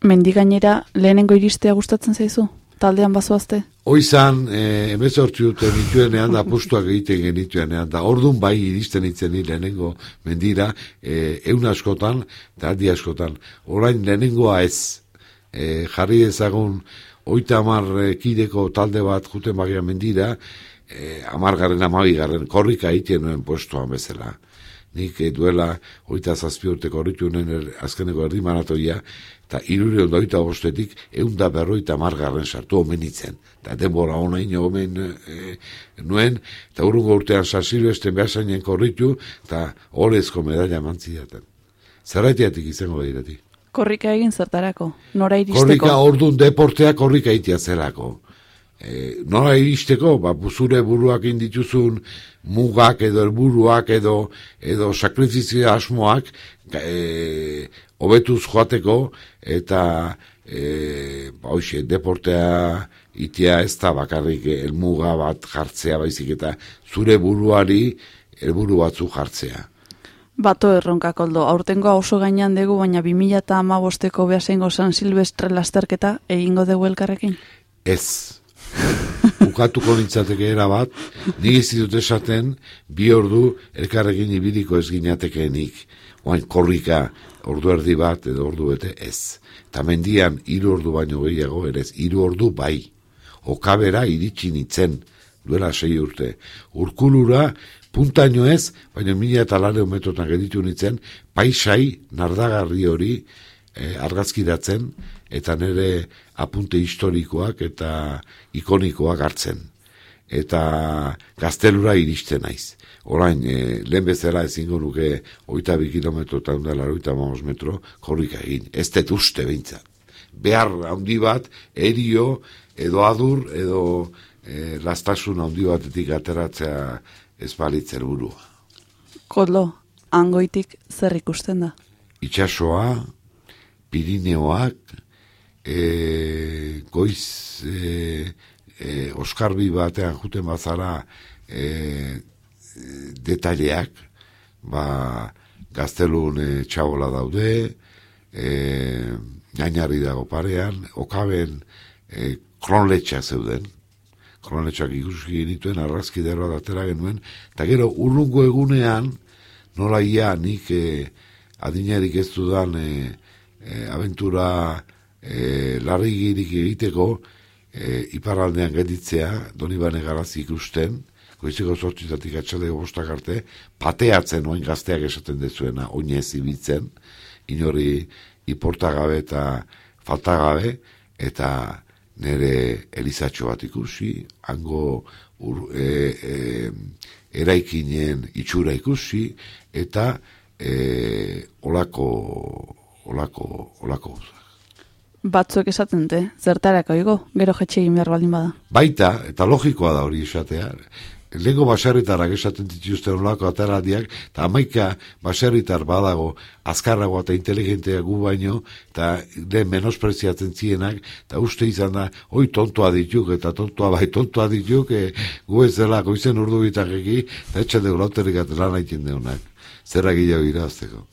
Mendigainera lehenengo iristea gustatzen zaizu? Taldean bazoazte? Hoizan, e, emezortzi dute nituenean da postuak egiten genituenean da ordun bai iristen itzen lehenengo mendira e, eun askotan eta aldi askotan. Orain lehenengoa ez e, jarri ezagun oita amar kideko talde bat juten bagia mendira e, amargarren amabigarren korrika egiten nuen postuan bezala. Nik duela oita zazpi urte korritu nuen er, azkeneko erdi maratoia eta irure ondoita bostetik eunda berroita margarren sartu omenitzen. Eta denbora hona ino omen e, nuen, eta urrungo urtean sasilbesten behasainen korritu, eta horrezko medaila mantzidaten. Zerraitiatik izango behirati. Korrika egin zertarako? Nora iristeko? Korrika ordun deportea korrika itia zelako. E, nola iristeko, ba, zure buruak indituzun mugak edo helburuak edo edo sakrifizio asmoak e, hobetuz joateko eta e, ba, hoxe, deportea itia ez da bakarrik helmuga bat jartzea baizik eta zure buruari helburu batzu jartzea. Bato erronka koldo, aurtengoa oso gainean dugu, baina 2000 eta amabosteko behasengo San Silvestre lasterketa egingo dugu elkarrekin? Ez. *laughs* Ukatuko nintzateke era bat, nik ez ditut esaten, bi ordu elkarrekin ibiliko ez ginatekeenik. Oain korrika ordu erdi bat edo ordu bete ez. Eta mendian hiru ordu baino gehiago ere ez, hiru ordu bai. Okabera iritsi nintzen duela sei urte. Urkulura, puntaino ez, baina mila eta lare metotan geditu nintzen, paisai nardagarri hori e, argazkiratzen, eta nire apunte historikoak eta ikonikoak hartzen. Eta gaztelura iristen naiz. Orain, e, lehen bezala ezingo nuke oita bi kilometro eta ondela oita metro, korrika egin. Ez dut uste behintzat. Behar handi bat, erio, edo adur, edo e, lastasun handi batetik ateratzea ez balitzer burua. Kodlo, angoitik zer ikusten da? Itxasoa, Pirineoak, e, goiz e, e, oskarbi batean juten bazara e, detaileak, ba, gaztelun e, txabola daude, e, gainari dago parean, okaben e, kronletxa zeuden, kronletxak ikuski genituen, arrazki derroa datera genuen, eta gero urrungo egunean, nola ia nik e, adinarik ez dudan e, e, aventura e, larrigirik egiteko e, iparraldean geditzea, doni bane garazi ikusten, goizeko sortzitatik atxaleko bostak arte, pateatzen oin gazteak esaten dezuena, oinez ibitzen, inori iportagabe eta faltagabe, eta nire elizatxo bat ikusi, hango ur, e, e, eraikinen itxura ikusi, eta e, olako, olako, olako. Batzuek esaten te, zertarako igo, gero jetxe egin behar baldin bada. Baita, eta logikoa da hori esatea, lego baserritarak esaten dituzten olako ataradiak, eta amaika baserritar badago azkarrago eta inteligentea gu baino, eta den menospreziatzen zienak, eta uste izan da, oi tontoa dituk, eta tontoa bai tontoa dituk, e, gu ez dela goizen urdu bitak eki, eta etxan dugu lauterik atela nahi deunak. Zerra gehiago irazteko.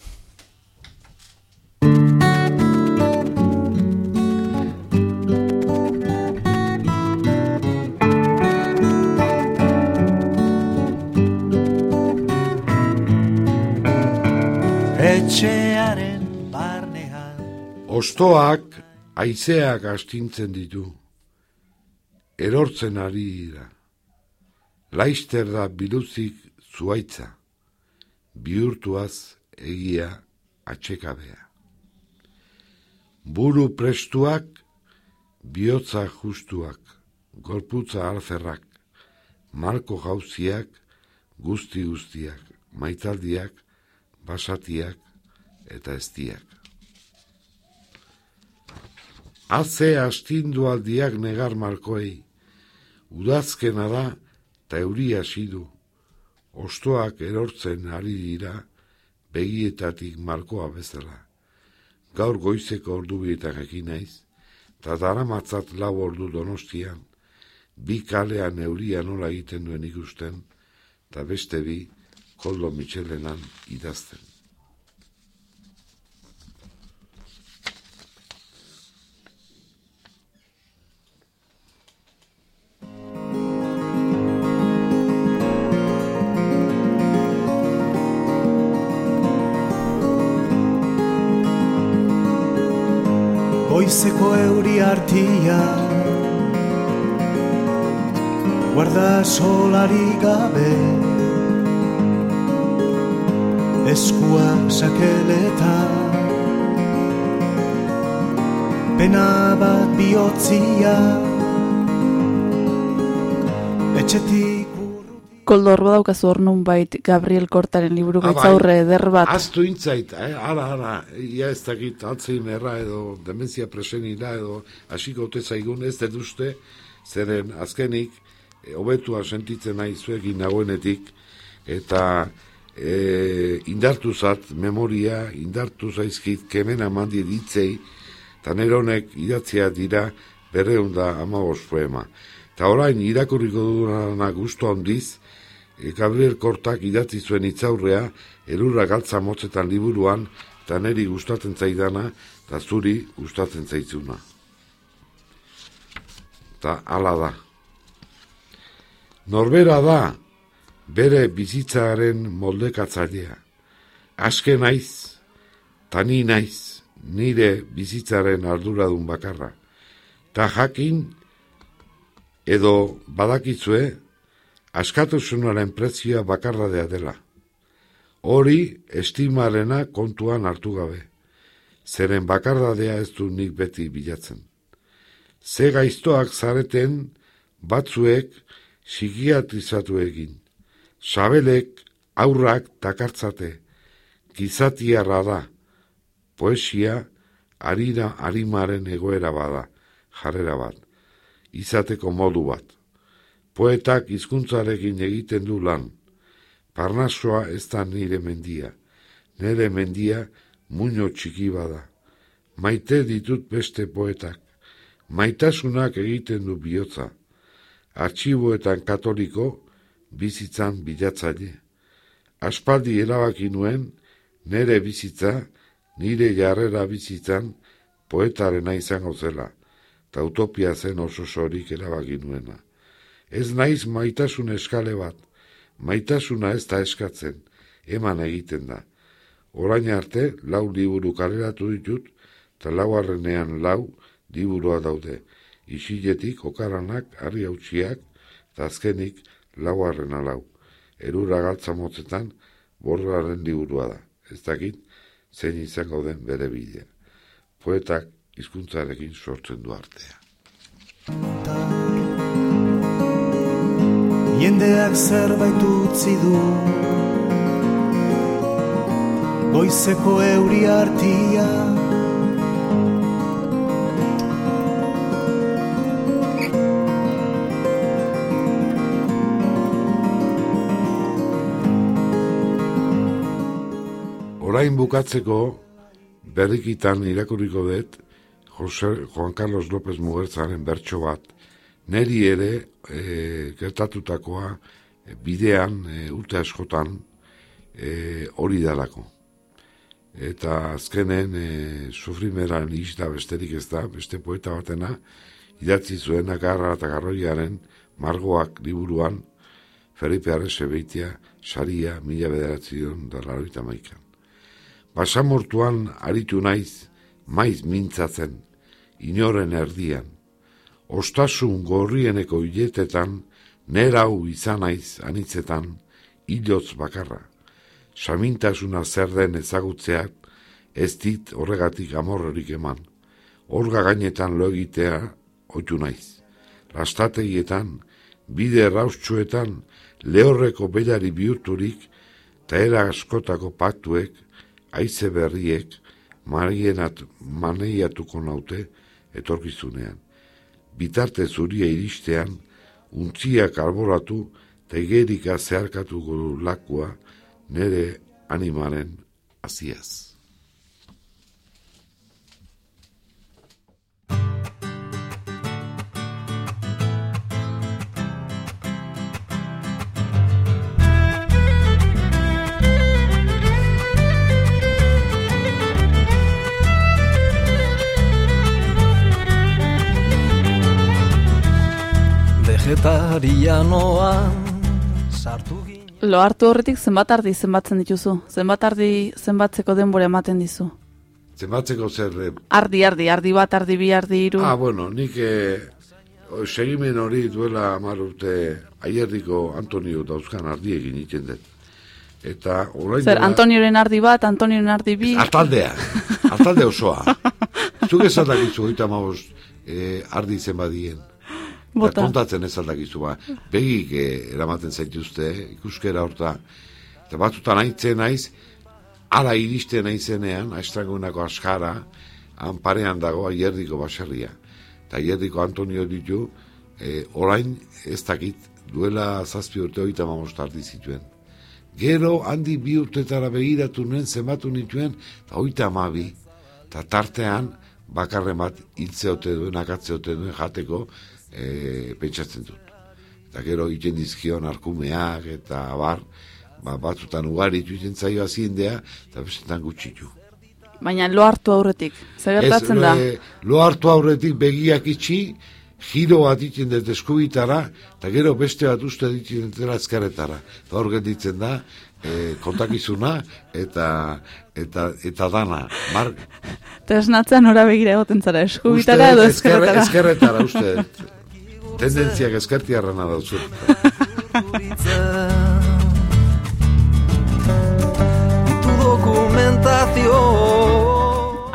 Ostoak aizeak astintzen ditu. Erortzen ari dira. Laister da biluzik zuaitza. Bihurtuaz egia atxekabea. Buru prestuak, bihotza justuak, gorputza alferrak, marko jauziak, guzti guztiak, maitaldiak, basatiak eta eztiak. Atze astindu aldiak negar markoei, udazkena da eta euri hasidu, ostoak erortzen ari dira begietatik markoa bezala. Gaur goizeko ordu ekin naiz, eta dara matzat lau ordu donostian, bi kalean euria nola egiten duen ikusten, eta beste bi koldo mitxelenan idazten. Artia Guarda solari gabe. Eskua sakeleta Pena bat bihotzia Etxetik Koldo horba daukazu hor nun bait Gabriel Kortaren liburu Ah, bai. gaitzaurre eder bat. Aztu intzait, eh? ara, ara, ia ez dakit atzein erra edo demenzia presenila edo hasiko ote zaigun ez dut uste, zeren azkenik e, hobetua sentitzen nahi zuekin nagoenetik, eta e, indartu zat memoria, indartu zaizkit kemena mandi ditzei, eta nire honek idatzea dira berreun da amabos poema. Eta orain irakurriko dudana gusto handiz, e, Gabriel Kortak idatzi zuen itzaurrea, erurra galtza motzetan liburuan, eta neri gustatzen zaidana, eta zuri gustatzen zaitzuna. Eta hala da. Norbera da, bere bizitzaren moldekatzailea. Aske naiz, ta ni naiz, nire bizitzaren arduradun bakarra. Ta jakin, edo badakizue, askatasunaren prezioa bakarradea dela. Hori estimarena kontuan hartu gabe. Zeren bakardadea ez du nik beti bilatzen. Ze gaiztoak zareten batzuek psikiatrizatu egin. Sabelek aurrak takartzate. Gizatiarra da. Poesia harira harimaren egoera bada. Jarrera bat. Izateko modu bat. Poetak hizkuntzarekin egiten du lan. Parnasoa ez da nire mendia. Nire mendia muño txiki bada. Maite ditut beste poetak. Maitasunak egiten du bihotza. Artxiboetan katoliko bizitzan bilatzaile. Aspaldi erabaki nuen nire bizitza, nire jarrera bizitzan poetarena izango zela. Ta utopia zen oso sorik erabaki nuena. Ez naiz maitasun eskale bat, maitasuna ez da eskatzen, eman egiten da. Orain arte, lau liburu kaleratu ditut, eta lauarrenean lau liburua daude. Isiletik, okaranak, harri hautsiak, eta azkenik lauarrena lau. Erura galtza motzetan, borraren liburua da. Ez dakit, zein izango den bere bidea. Poetak hizkuntzarekin sortzen du artea. Jendeak zerbait utzi du Goizeko euri hartia Orain bukatzeko berrikitan irakurriko dut Jose, Juan Carlos López Mugertzaren bertso bat. Neri ere e, gertatutakoa e, bidean e, urte askotan e, hori dalako. Eta azkenen e, sufrimeran izta besterik ez da, beste poeta batena, idatzi zuen agarra eta garroiaren margoak liburuan Felipe Arrese beitia, saria, mila bederatzion da laroita maikan. Basamortuan aritu naiz, maiz mintzatzen, inoren erdian. Ostasun gorrieneko hiletetan, nera hau izan naiz anitzetan, hilotz bakarra. Samintasuna zer den ezagutzeak, ez dit horregatik amorrorik eman. Orga gainetan lo egitea, oitu naiz. Lastategietan, bide erraustxuetan, lehorreko belari bihurturik, eta askotako paktuek, aize berriek, maneiatuko naute etorkizunean. Bitarte zuria iristean, untziak alboratu, tegerika zeharkatuko du lakua nere animaren aziaz. Vegetarianoan sartu. Lo hartu horretik zenbat ardi zenbatzen dituzu? Zenbat ardi zenbatzeko denbora ematen dizu? Zenbatzeko zer... eh, Ardi, ardi, ardi bat, ardi bi, ardi hiru. Ah, bueno, nik eh, segimen hori duela hamar urte aierriko Antonio dauzkan ardiekin egiten dut. Eta orain Zer, dela- Antonioren ardi bat, Antonioren ardi bi. Artaldea, artalde osoa. *laughs* Zuk ez aldakizu goita maoz eh, ardi zen badien. Bota. Kontatzen ez aldakizu ba. Begik eh, eramaten zaituzte, eh, ikuskera horta. Eta batutan aitzen naiz, ala iristen naizenean, aistrangunako askara, han parean dago aierdiko baserria. Eta aierdiko Antonio ditu, eh, orain ez dakit, duela zazpi urte hogeita hamabost ardi zituen. Gero handi bi urtetara begiratu nuen zenbatu nituen, eta hogeita hamabi, eta tartean bakarren bat hiltzeote duen, akatzeote duen jateko e, pentsatzen dut. Eta gero egiten dizkion arkumeak eta abar, ba, batzutan ugaritu egiten zaio azindea, eta bestetan gutxitu. Baina lo hartu aurretik. Zer gertatzen da? e, lo hartu aurretik begiak itxi, giro bat egiten dut eskubitara, eta gero beste bat uste egiten dutela ezkerretara. Eta hor gelditzen da, e, kontakizuna eta eta eta dana. Mar, Tresnatzen ora begira egoten zara, eskubitara edo dut ezkerre- ezkerretara. Ezkerretara, uste dut. Tendentziak ezkertiarrana dauzu. Tu dokumentazio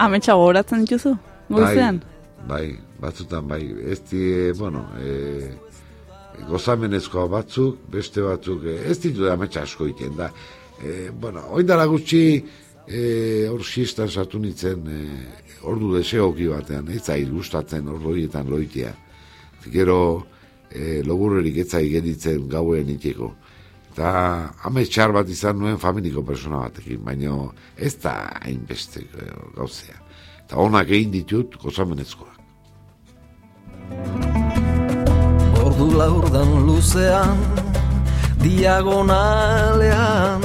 Ametsa gogoratzen dituzu? Goizean? Bai, batzutan bai. Ez di, bueno, e, gozamenezkoa batzuk, beste batzuk, e, ez ditu da ametsa asko iten da. E, bueno, oindara gutxi, e, hor sartu nintzen, e, ordu deseoki batean, ez zait gustatzen ordu horietan loitea. Gero, e, logurrerik ez zait geditzen gauen iteko. Eta amets txar bat izan nuen familiko persona batekin, baina ez da hainbeste e, gauzea. Eta onak egin ditut gozamenezkoa. Ordu laurdan luzean Diagonalean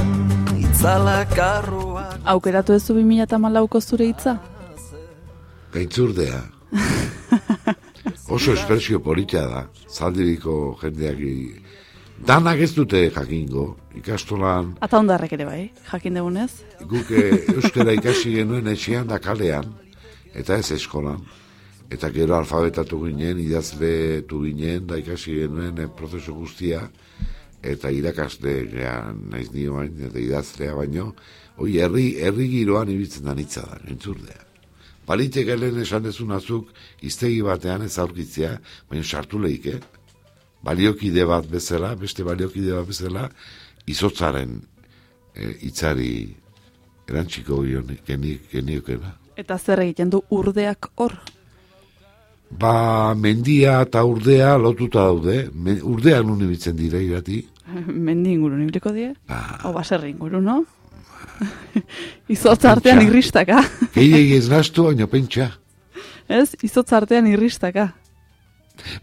Itzala karroak Aukeratu ez du 2008ko zure hitza? Gaintzurdea. *laughs* Oso espresio polita da, zaldibiko jendeak Danak ez dute jakingo, ikastolan, Ata ondarrek ere bai, jakin dugunez. guk eh, euskara ikasi genuen etxean da kalean, eta ez eskolan. Eta gero alfabetatu ginen, idazletu ginen, da ikasi genuen eh, prozesu guztia, eta irakasle gean naiz nio bain, eta idazlea baino, hoi herri, herri giroan ibiltzen da nitza da, entzurdea. Balitek lehen esan dezun azuk, iztegi batean ez aurkitzea, baina sartu lehik, eh? Baliokide bat bezala, beste baliokide bat bezala, izotzaren e, itzari erantziko gion- geni- geniokena. Eta zer egiten du urdeak hor? Ba, mendia eta urdea lotuta daude. Me, urdea nun ibiltzen dira irati. *laughs* Mendi inguru nibriko die? Ba, O baserri inguru, no? *laughs* Izotz artean irristaka. gehiagi ez nastu, baina pentsa. Ez? Izotz artean irristaka.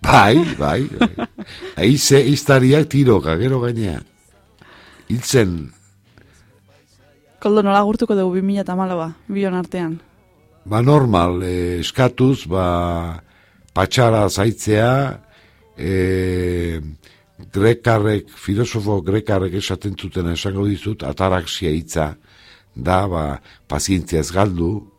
Bai, bai. bai. Aize iztariak tiroka, gero gainea. Hiltzen, Koldo nola gurtuko dugu 2008a, bion artean. ba normal, eh, eskatuz, ba, patxara zaitzea, eh, grekarrek, filosofo grekarrek esaten zuten esango dizut, ataraxia hitza, da, ba, pazientzia ez galdu,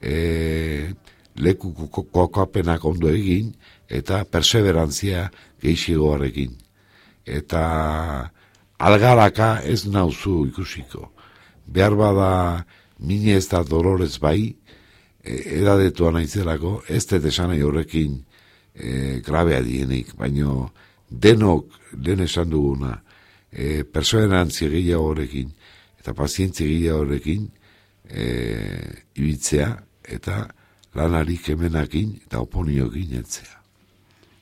e, leku ko- kokapenak ondo egin, eta perseverantzia geixigoarekin. Eta algaraka ez nauzu ikusiko. Behar bada minez da dolorez bai, e, edadetua naizelako, ez dut esan horrekin e, grabea dienik, baino denok, lehen esan duguna, e, perseverantzia gehiago horrekin, eta pazientzia gehiago horrekin, e, ibitzea, eta lanari kemenakin eta oponiokin etzea.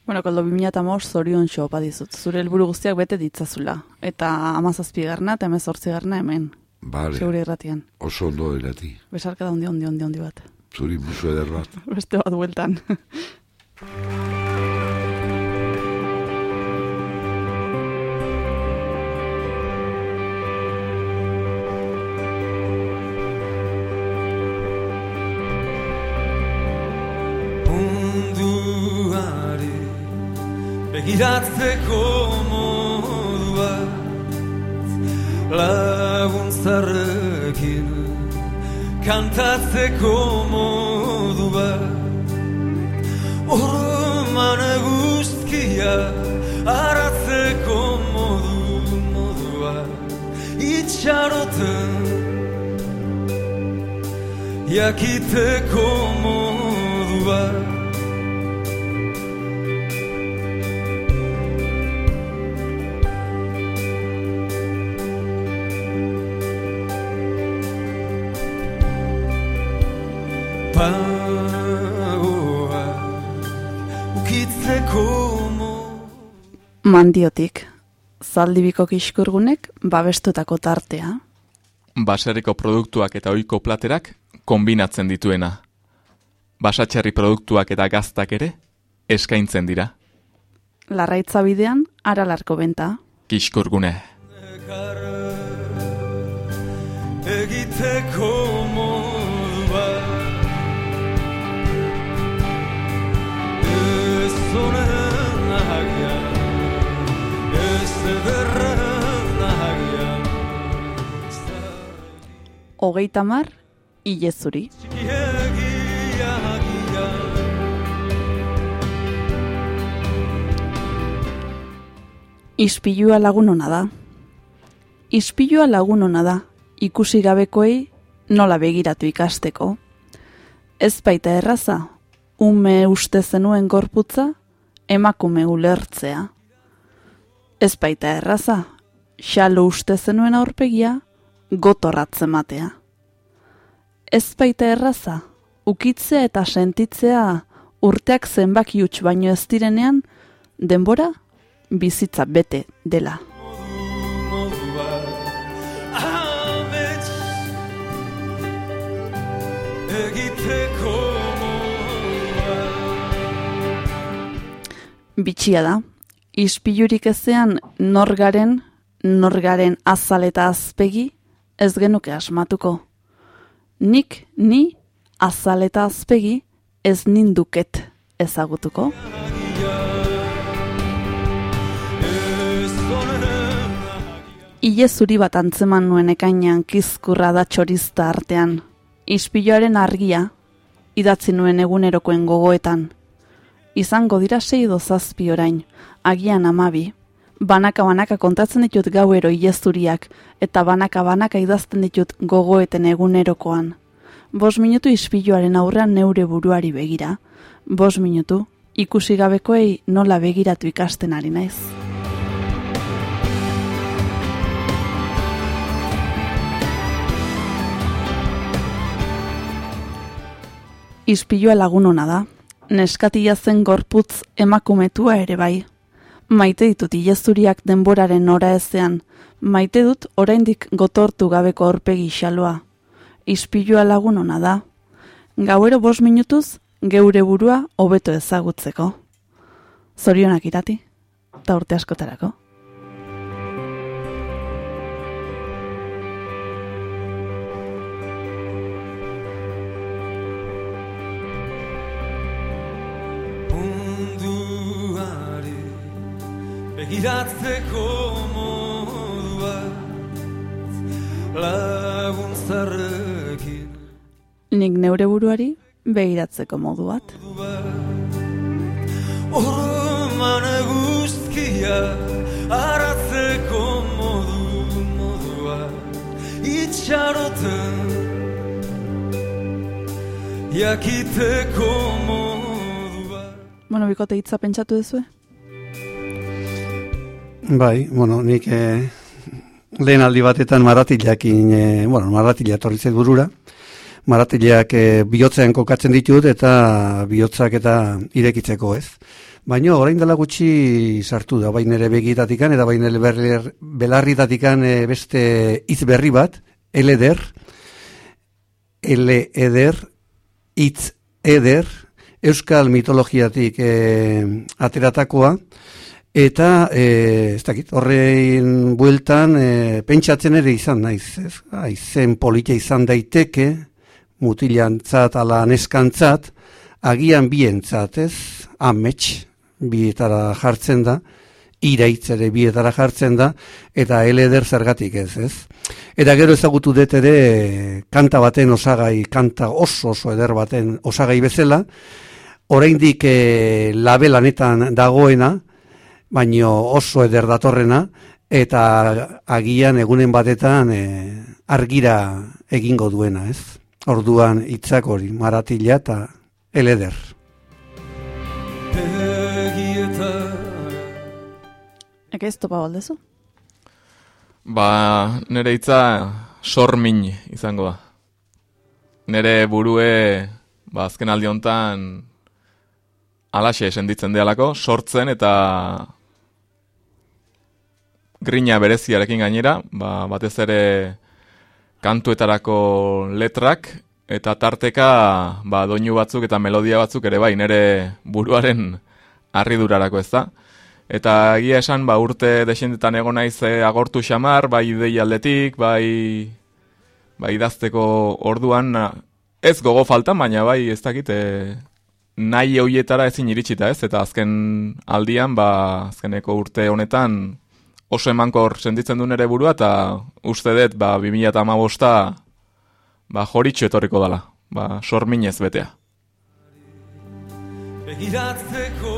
Bueno, koldo 2008 zorion xopa dizut. Zure helburu guztiak bete ditzazula. Eta amazazpi garna eta emezortzi garna hemen. Bale, Segure irratian. oso ondo erati. Besarka da ondi, ondi, ondi, ondi bat. Zuri musu eder bat. *laughs* Beste bat bueltan. *laughs* begiratzeko modu bat laguntzarrekin kantatzeko modu bat orman guztia aratzeko modu modua itxaroten. Jakiteko modu pagoa ukitzeko modu Mandiotik. Zaldibiko kiskurgunek babestutako tartea. Baserriko produktuak eta ohiko platerak kombinatzen dituena. Basatxerri produktuak eta gaztak ere eskaintzen dira. Larraitza bidean, aralarko benta. Kiskurgune. egiteko modu Hogeita mar, agian Ispilua lagun ona da. Ispilua lagun ona da, ikusi gabekoei nola begiratu ikasteko. Ez baita erraza, ume uste zenuen gorputza, emakume ulertzea. Ez baita erraza, xalo uste zenuen aurpegia, gotorratzen matea. Ez baita erraza, ukitzea eta sentitzea urteak zenbaki huts baino ez direnean, denbora bizitza bete dela. Egiteko Bitxia da, ispilurik ezean norgaren, norgaren azal eta azpegi ez genuke asmatuko. Nik, ni, azal eta azpegi ez ninduket ezagutuko. Ile zuri bat antzeman nuen ekainean kizkurra da txorizta artean. Ispiloaren argia, idatzi nuen egunerokoen gogoetan. Izango dira sei edo zazpi orain, agian amabi. Banaka-banaka kontatzen ditut gauero ile zuriak, eta banaka-banaka idazten ditut gogoeten egunerokoan. Bos minutu ispiloaren aurrean neure buruari begira. Bos minutu, ikusi gabekoei nola begiratu ikasten ari naiz. Ispilua lagun ona da. Neskatia zen gorputz emakumetua ere bai. Maite ditut ilezuriak denboraren ora ezean. Maite dut oraindik gotortu gabeko aurpegi xaloa. Ispilua lagun ona da. Gauero bos minutuz, geure burua hobeto ezagutzeko. Zorionak irati, eta urte askotarako. Begiratzeko modua laguntzarrekin Nik neure buruari begiratzeko modu bat. Orman guztia aratzeko modu modua itxaroten jakiteko modua Bueno, bikote hitza pentsatu duzue? Bai, bueno, nik eh, lehen aldi batetan maratilakin, eh, bueno, maratila etorri zait burura, maratileak eh, bihotzean kokatzen ditut eta bihotzak eta irekitzeko ez. Baina orain dela gutxi sartu da, bain ere begitatikan eta bain ere belarritatikan eh, beste hitz berri bat, eleder, ele-eder, hitz eder, euskal mitologiatik eh, ateratakoa, Eta, e, ez dakit, horrein bueltan, e, pentsatzen ere izan naiz, ez? Aizen politia izan daiteke, mutilantzat ala neskantzat, agian bientzat, ez? Amets, bietara jartzen da, iraitz ere bietara jartzen da, eta eleder zergatik ez, ez? Eta gero ezagutu dut ere kanta baten osagai, kanta oso oso eder baten osagai bezala, oraindik e, labelanetan dagoena, baino oso eder datorrena, eta agian egunen batetan e, argira egingo duena, ez? Orduan hitzak hori, maratila eta eleder. Eka ez topa baldezu? Ba, nere hitza sormin izango da. Nere burue, ba, azken aldi hontan alaxe senditzen dealako, sortzen eta grina bereziarekin gainera, ba, batez ere kantuetarako letrak, eta tarteka ba, doinu batzuk eta melodia batzuk ere bai, nere buruaren harridurarako ez da. Eta egia esan, ba, urte desentetan egon naiz eh, agortu xamar, bai idei aldetik, bai, bai idazteko orduan, ez gogo faltan, baina bai ez dakit, eh, nahi hoietara ezin iritsita ez, eta azken aldian, ba, azkeneko urte honetan, oso emankor sentitzen du nere burua, eta uste dut, ba, 2008a, ba, joritxo etorriko dala, ba, sorminez betea. begiratzeko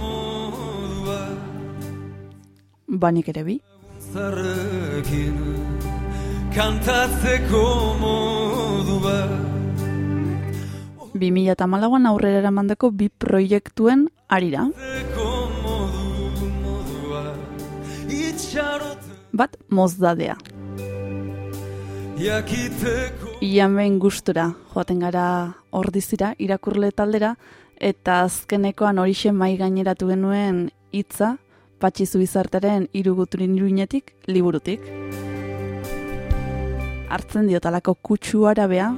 modua banik ere bi. Zarrekin kantatzeko modu bat 2008an aurrera eramandako bi proiektuen arira. Bat mozdadea. Ian behin gustura joaten gara ordizira, irakurle taldera, eta azkenekoan horixe mai gaineratu genuen hitza patxizu izartaren iruguturin iruinetik, liburutik. Hartzen diotalako kutsu arabea,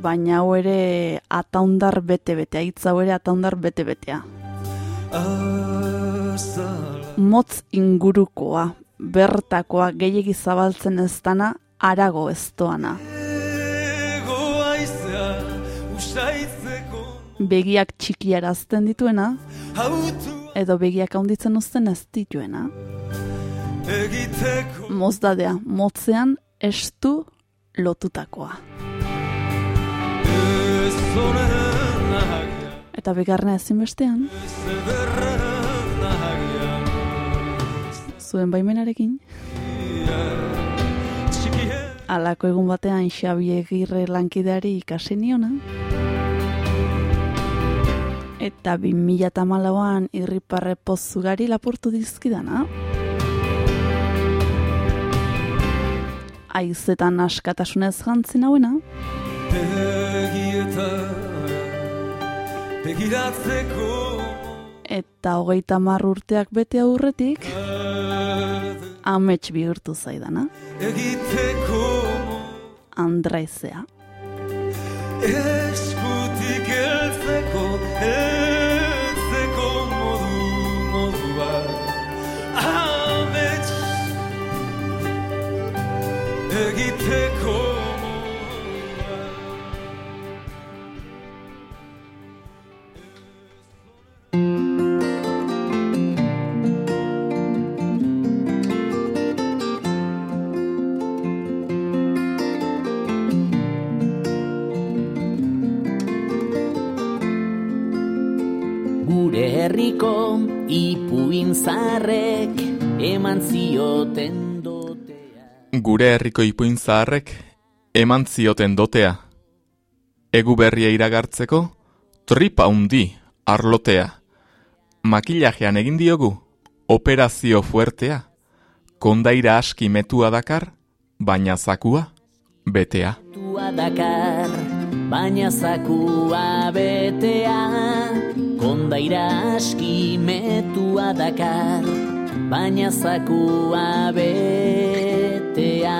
baina hau ere ataundar bete-betea, hitz hau ere ataundar bete-betea. azala Motz ingurukoa, bertakoa, gehiegi zabaltzen ez dana, arago ez doana. Begiak txikiarazten dituena, edo begiak handitzen uzten ez dituena. Mozdadea, motzean estu lotutakoa. Eta bigarrena ezinbestean, Ez ederren ahagia zuen baimenarekin, alako egun batean Xabi Egirre lankideari ikasi niona. Eta 2008an irriparre pozugari lapurtu dizkidana. Aizetan askatasunez jantzin hauena, Begietan Begiratzeko eta hogeita mar urteak bete aurretik, amets bihurtu zaidana, Andraizea. Eskutik eltzeko Eltzeko modu modua Amets. Egiteko herriko ipuin zarrek eman zioten dotea. Gure herriko ipuin zaharrek eman zioten dotea. Egu berria iragartzeko, tripa undi arlotea. Makillajean egin diogu, operazio fuertea. Kondaira aski metua dakar, baina zakua, betea. Tua dakar, baina zakua betea. Kondaira aski metua dakar, baina zakua betea.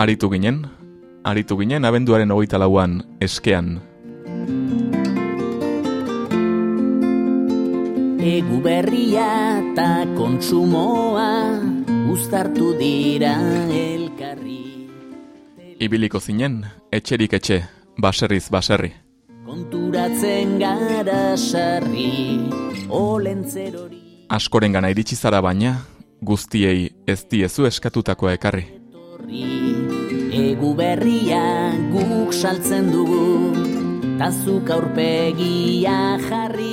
Aritu ginen, aritu ginen abenduaren hogeita lauan eskean. Egu berria eta kontsumoa uztartu dira elkarri. Ibiliko zinen, etxerik etxe, baserriz baserri. Konturatzen gara sarri, olentzerori. Askoren gana iritsi zara baina, guztiei ez diezu eskatutakoa ekarri. Egu berria guk saltzen dugu, tazuk aurpegia jarri.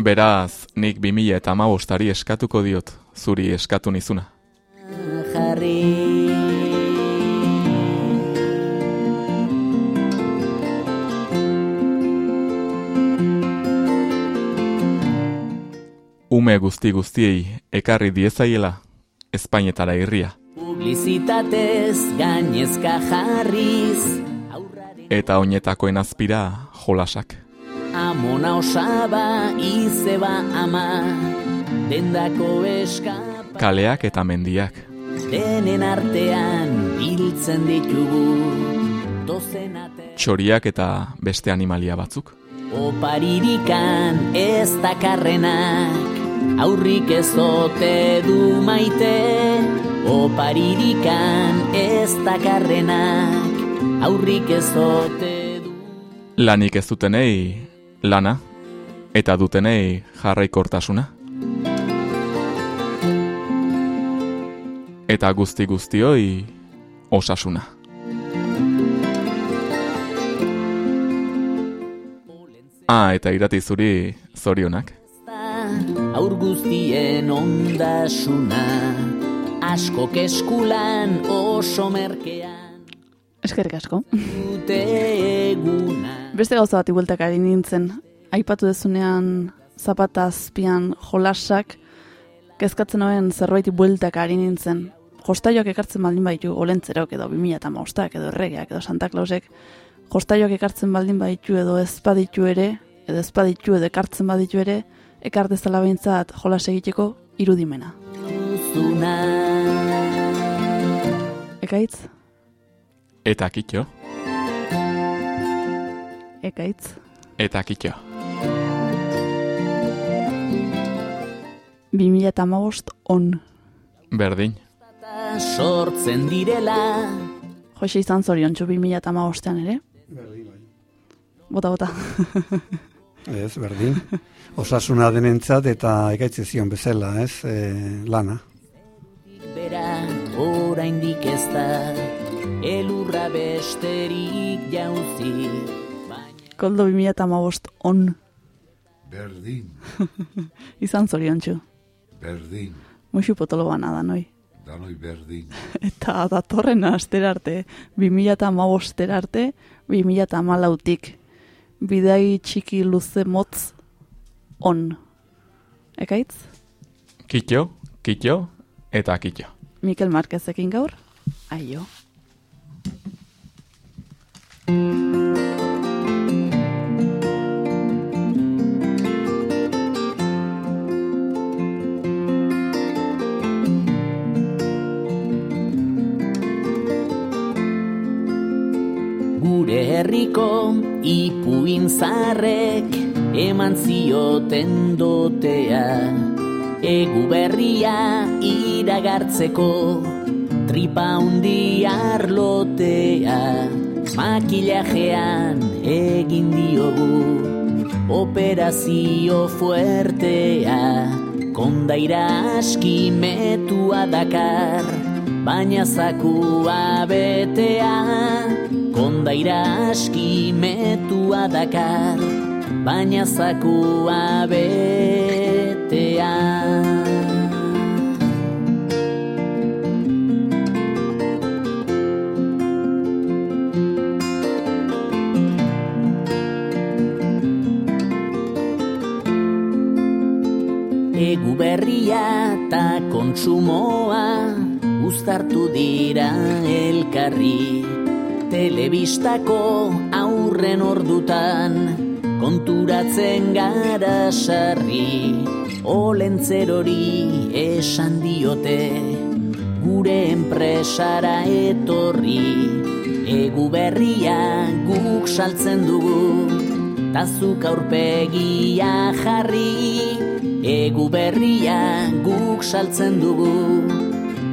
Beraz, nik 2000 eta amabostari eskatuko diot, zuri eskatu nizuna. jarri. Ume guzti guztiei ekarri diezaiela, Espainetara irria. Publizitatez gainezka jarriz, aurraren Eta oinetakoen azpira jolasak. Amona osaba izeba ama, dendako eskapa. Kaleak eta mendiak. Denen artean biltzen ditugu dozenate Txoriak eta beste animalia batzuk. Oparirikan ez dakarrenak Aurrik ez ote du maite Oparirikan ez dakarrenak Aurrik ez ote du Lanik ez dutenei lana eta dutenei jarraikortasuna. Eta guzti guztioi osasuna. Ah, eta irati zuri zorionak. Aur guztien ondasuna, askok eskulan oso merkean. Eskerrik asko. Beste gauza bat bueltak ari nintzen. Aipatu dezunean zapata azpian jolasak, kezkatzen hoen zerbait bueltak ari nintzen. Jostaioak ekartzen baldin baitu, olentzerok edo 2008ak edo erregeak edo Santa Clausek, jostaioak ekartzen baldin baitu edo ezpaditu ere, edo ezpaditu edo ekartzen baditu ere, ekar dezala behintzat jolas egiteko irudimena. Ekaitz? Eta kitxo, Ekaitz? eta kitxo. 2008 on. Berdin. sortzen direla Jose izan zorion txu 2008an ere? Bota, bota. *laughs* Ez, berdin. Osasuna denentzat eta ekaitze zion bezala, ez, e, lana. Bera oraindik ez da Elurra besterik jauzi Koldo 2008 on. Berdin, *laughs* Izan zorion txu. berdin, Muxu potolo bana da, noi. danoi berdin. *laughs* Eta datorren astera arte, 2008 arte, 2008tik. Bidai txiki luze motz on. Ekaitz? Kitxo, kitxo, eta kitxo. Mikel Marquezekin gaur? Aio. Gure herriko ipuin zarrek eman zioten dotea. Egu berria iragartzeko tripa hundi arlotea Makillajean egin diogu. Operazio fuertea Kondaira aski metua dakar. Baina zakua betea Kondaira aski metua dakar, baina zakua betea. Egu berria eta kontsumoa uztartu dira elkarri. Telebistako aurren ordutan konturatzen gara sarri. Olentzerori esan diote gure enpresara etorri. Egu berria guk saltzen dugu tazuk aurpegia jarri egu berria guk saltzen dugu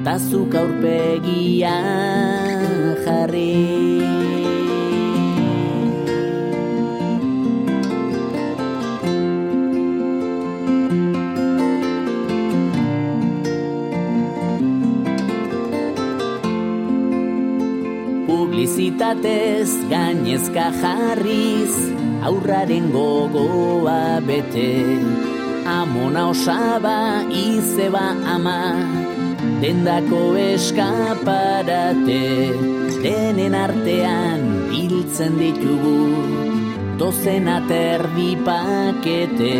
tazuk aurpegia jarri. Publizitatez gainezka jarriz aurraren gogoa bete Amona osaba izeba ama. Dendako eskaparate denen artean biltzen ditugu. Dozen aterdi pakete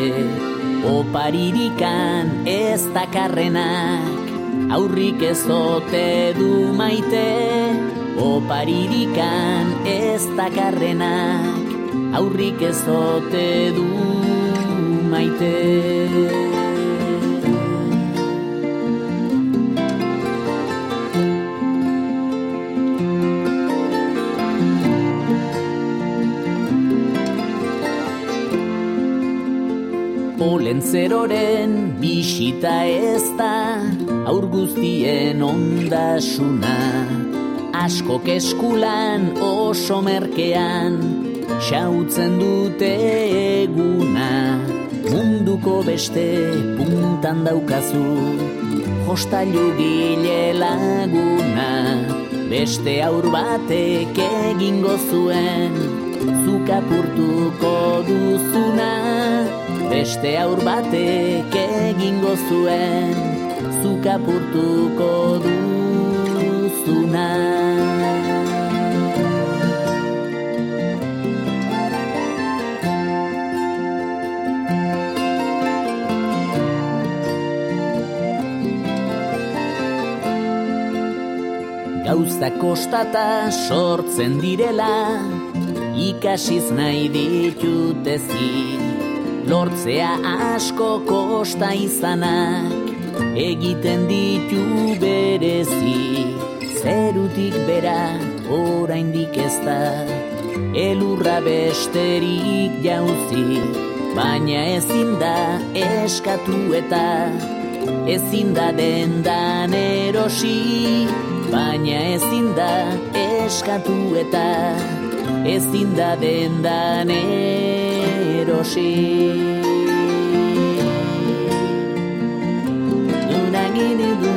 oparirikan ez dakarrenak. Aurrik ez ote du maite oparirikan ez dakarrenak. Aurrik ez ote du maite. Olentzeroren bisita ez da aur guztien ondasuna. Asko keskulan oso merkean xautzen dute eguna munduko beste puntan daukazu. Jostailu gile laguna beste aur batek egingo zuen. Zuk apurtuko duzun beste aur batek egingo zuen. Zuk apurtuko duzuna Gauza kostata sortzen direla ikasiz nahi ditutezi lortzea asko kosta izanak egiten ditu berezi. Zerutik bera oraindik ez da elurra besterik jauzi. Baina ezin da eskatu eta ezin da dendan erosi baina ezin da eskatu eta ezin da dendan erosi. Dunagini du